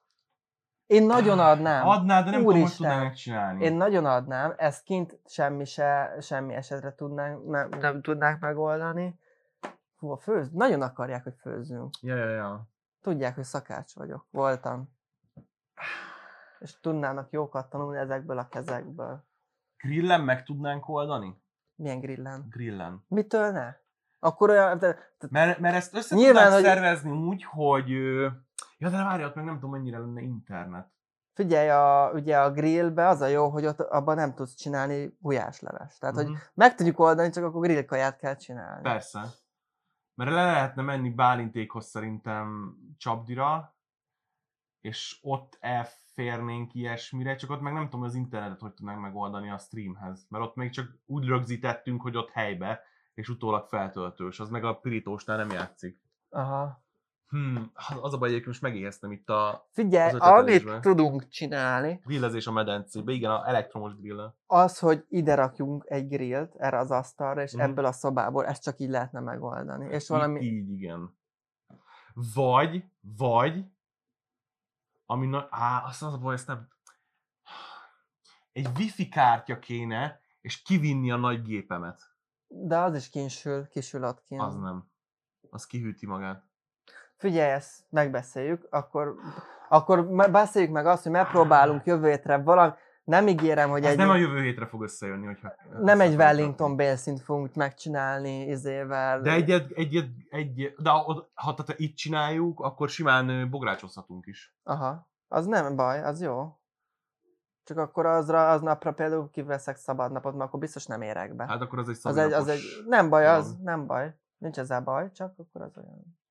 Én nagyon adnám. Adnád, de nem tudom, hogy tudnánk megcsinálni. Én nagyon adnám, ezt kint semmi, se, semmi esetre tudnánk, nem, nem tudnák megoldani. Hú, a főz, nagyon akarják, hogy főzzünk. Ja, ja, ja. Tudják, hogy szakács vagyok. Voltam. És tudnának jókat tanulni ezekből a kezekből. Grillen meg tudnánk oldani? Milyen grillen? Grillen. Mitől ne? Akkor olyan... De, de, Mert, mert ezt össze Nyilván, hogy- szervezni úgy, hogy... Ja, de várj, ott meg nem tudom, mennyire lenne internet. figyelj, a, ugye a grillbe az a jó, hogy ott abban nem tudsz csinálni gulyásleves. Tehát, hogy Mhm. meg tudjuk oldani, csak akkor grillkaját kell csinálni. Persze. Mert le lehetne menni Bálintékhoz szerintem Csapdira, és ott elférnénk ilyesmire, csak ott meg nem tudom, hogy az internetet hogy tudnánk megoldani a streamhez. Mert ott még csak úgy rögzítettünk, hogy ott helybe, és utólag feltöltős. Az meg a pirítósnál nem játszik. Aha. Hmm, az a baj, egyébként most megéheztem itt a Figyelj, amit tudunk csinálni, grillezés a medencébe. Igen, a elektromos grill. az, hogy ide rakjunk egy grillt erre az asztalra, és Mhm. ebből a szobából ezt csak így lehetne megoldani. És valami... Így, így, igen. Vagy, vagy, ami na... Á, az az a baj, ezt nem... Egy wifi kártya kéne, és kivinni a nagy gépemet. De az is kinsül, kisül ott kint. Az nem. Az kihűti magát. Figyelj, ezt megbeszéljük, akkor, akkor beszéljük meg azt, hogy megpróbálunk jövő hétre valami, Nem ígérem, hogy Ez egy, nem a jövő hétre fog összejönni, hogyha... nem egy Wellington Bélszint fogunk megcsinálni izével. De egyet, egyet, egy, de ha, ha tehát itt csináljuk, akkor simán bográcsozhatunk is. Aha, az nem baj, az jó. Csak akkor azra, az napra például kiveszek szabad napot, mert akkor biztos nem érek be. Hát akkor az egy az, egy, az egy, nem baj az, nem baj. Nincs ezzel baj, csak akkor az olyan.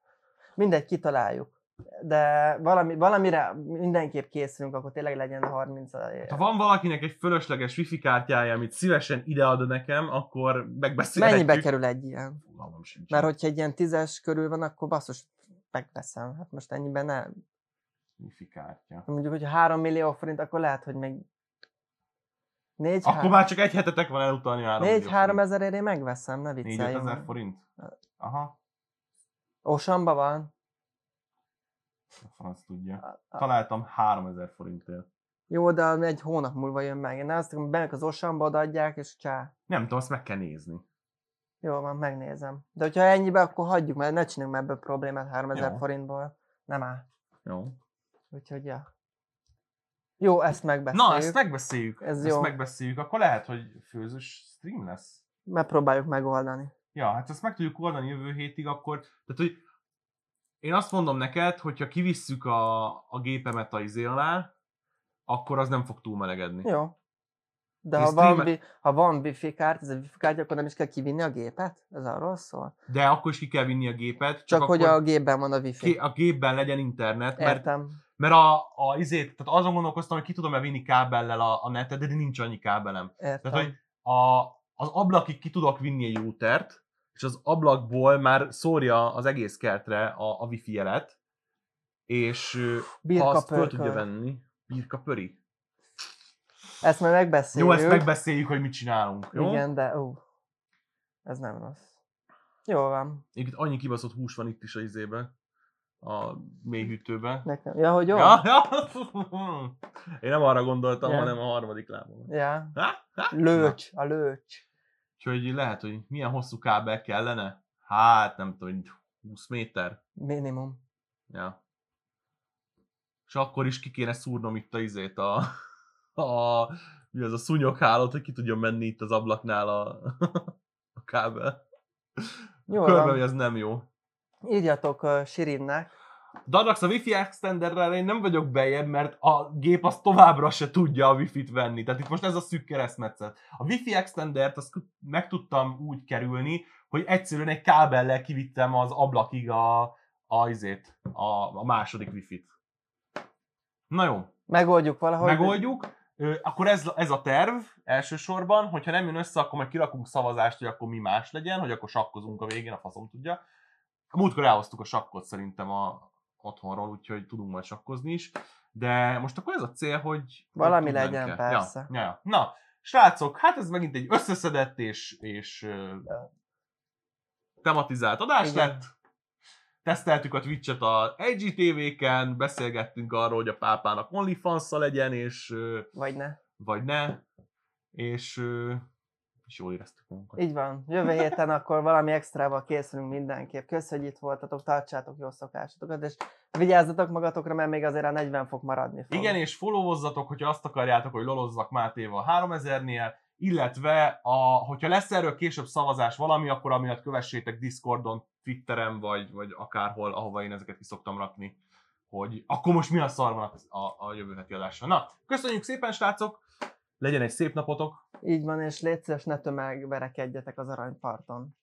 Mindegy, kitaláljuk. De valami, valamire mindenképp készülünk, akkor tényleg legyen 30 Ha van valakinek egy fölösleges wifi kártyája, amit szívesen idead nekem, akkor megbeszélhetjük. Mennyibe kerül egy ilyen? Fogalmam sincs. Mert hogyha egy ilyen tízes körül van, akkor basszus, megveszem. Hát most ennyiben nem. Wifi kártya. Mondjuk, hogy 3 millió forint, akkor lehet, hogy még 4 Akkor már csak egy hetetek van elutalni 3 4 3 ezerért én megveszem, ne 4 vicceljünk. ezer forint? Aha, Oceanban van. a franc tudja. Találtam 3000 forintért. Jó, de egy hónap múlva jön meg. Én azt akarom, bemegyek az Oceanba, odaadják, és csá. Nem tudom, azt meg kell nézni. Jó van, megnézem. De hogyha ennyibe, akkor hagyjuk, mert ne csináljunk ebből problémát 3000 Jó. forintból. Nem áll. Jó. Úgyhogy, ja. Jó, ezt megbeszéljük. Na, ezt megbeszéljük. Ez ezt jó. megbeszéljük. Akkor lehet, hogy főzős stream lesz. Megpróbáljuk megoldani. Ja, hát ezt meg tudjuk oldani jövő hétig, akkor, tehát hogy én azt mondom neked, hogyha kivisszük a, a gépemet a izé alá, akkor az nem fog túlmelegedni. Jó. De ha van, wi- ha van wifi kárt, ez a wifi kártya, akkor nem is kell kivinni a gépet? Ez arról szól? De akkor is ki kell vinni a gépet, csak, Csak, hogy a gépben van a wifi. ki, a gépben legyen internet, mert, Értem. mert a, a izét, tehát azon gondolkoztam, hogy ki tudom-e vinni kábellel a, a netet, de nincs annyi kábelem. Értem. Tehát, hogy a, az ablakig ki tudok vinni egy routert, és az ablakból már szórja az egész kertre a, a wifi jelet, és ö, ha azt föl tudja venni, birka pöri. Ezt majd megbeszéljük. Jó, ezt megbeszéljük, hogy mit csinálunk, jó? Igen, de ú, ez nem rossz. Jó van. Itt annyi kibaszott hús van itt is a izébe, a mélyhűtőben. Nekem. Ja, hogy jó? Ja, ja. Én nem arra gondoltam, Ja. hanem a harmadik lábon. ja. Ha? Ha? Lőcs, a lőcs. Úgyhogy lehet, hogy milyen hosszú kábel kellene? Hát, nem tudom, hogy 20 méter. Minimum. Ja. És akkor is ki kéne szúrnom itt a izét, a, a, mi az a szúnyoghálót, hogy ki tudjon menni itt az ablaknál a, a kábel. Jó Körbe, hogy ez nem jó. Írjatok uh, Sirinnek. Dadax, a Wi-Fi extenderrel én nem vagyok bejebb, mert a gép az továbbra se tudja a Wi-Fi-t venni. Tehát itt most ez a szűk keresztmetszet. A Wi-Fi extendert azt meg tudtam úgy kerülni, hogy egyszerűen egy kábellel kivittem az ablakig a, a, izét, a, a második Wi-Fi-t. Na jó, Megoldjuk valahogy. megoldjuk. Ö, akkor ez, ez a terv elsősorban, hogyha nem jön össze, akkor majd kirakunk szavazást, hogy akkor mi más legyen, hogy akkor sakkozunk a végén, a faszom tudja. Múltkor elhoztuk a sakkot szerintem a otthonról, úgyhogy tudunk majd sakkozni is. De most akkor ez a cél, hogy... Valami hogy legyen, el. persze. Ja, ja. Na, srácok, hát ez megint egy összeszedett és, és ö, tematizált adás Igen. lett. Teszteltük a Twitch-et a IGTV-ken, beszélgettünk arról, hogy a pápának onlyfans legyen, és Vagy ne. vagy ne, és, és jól éreztük magunkat. Így van. Jövő héten akkor valami extrával készülünk mindenképp. Köszönjük, hogy itt voltatok, tartsátok jó szokásotokat, és vigyázzatok magatokra, mert még azért a 40 fok maradni fog. Igen, és followozzatok, hogyha azt akarjátok, hogy lolozzak Mátéval 3000-nél, illetve a, hogyha lesz erről később szavazás valami, akkor amiatt kövessétek Discordon, Twitteren, vagy, vagy akárhol, ahova én ezeket ki szoktam rakni, hogy akkor most mi a szar van a, a, a jövő heti adásra. Na, köszönjük szépen, srácok! Legyen egy szép napotok! Így van, és légy szíves, ne tömegverekedjetek az aranyparton.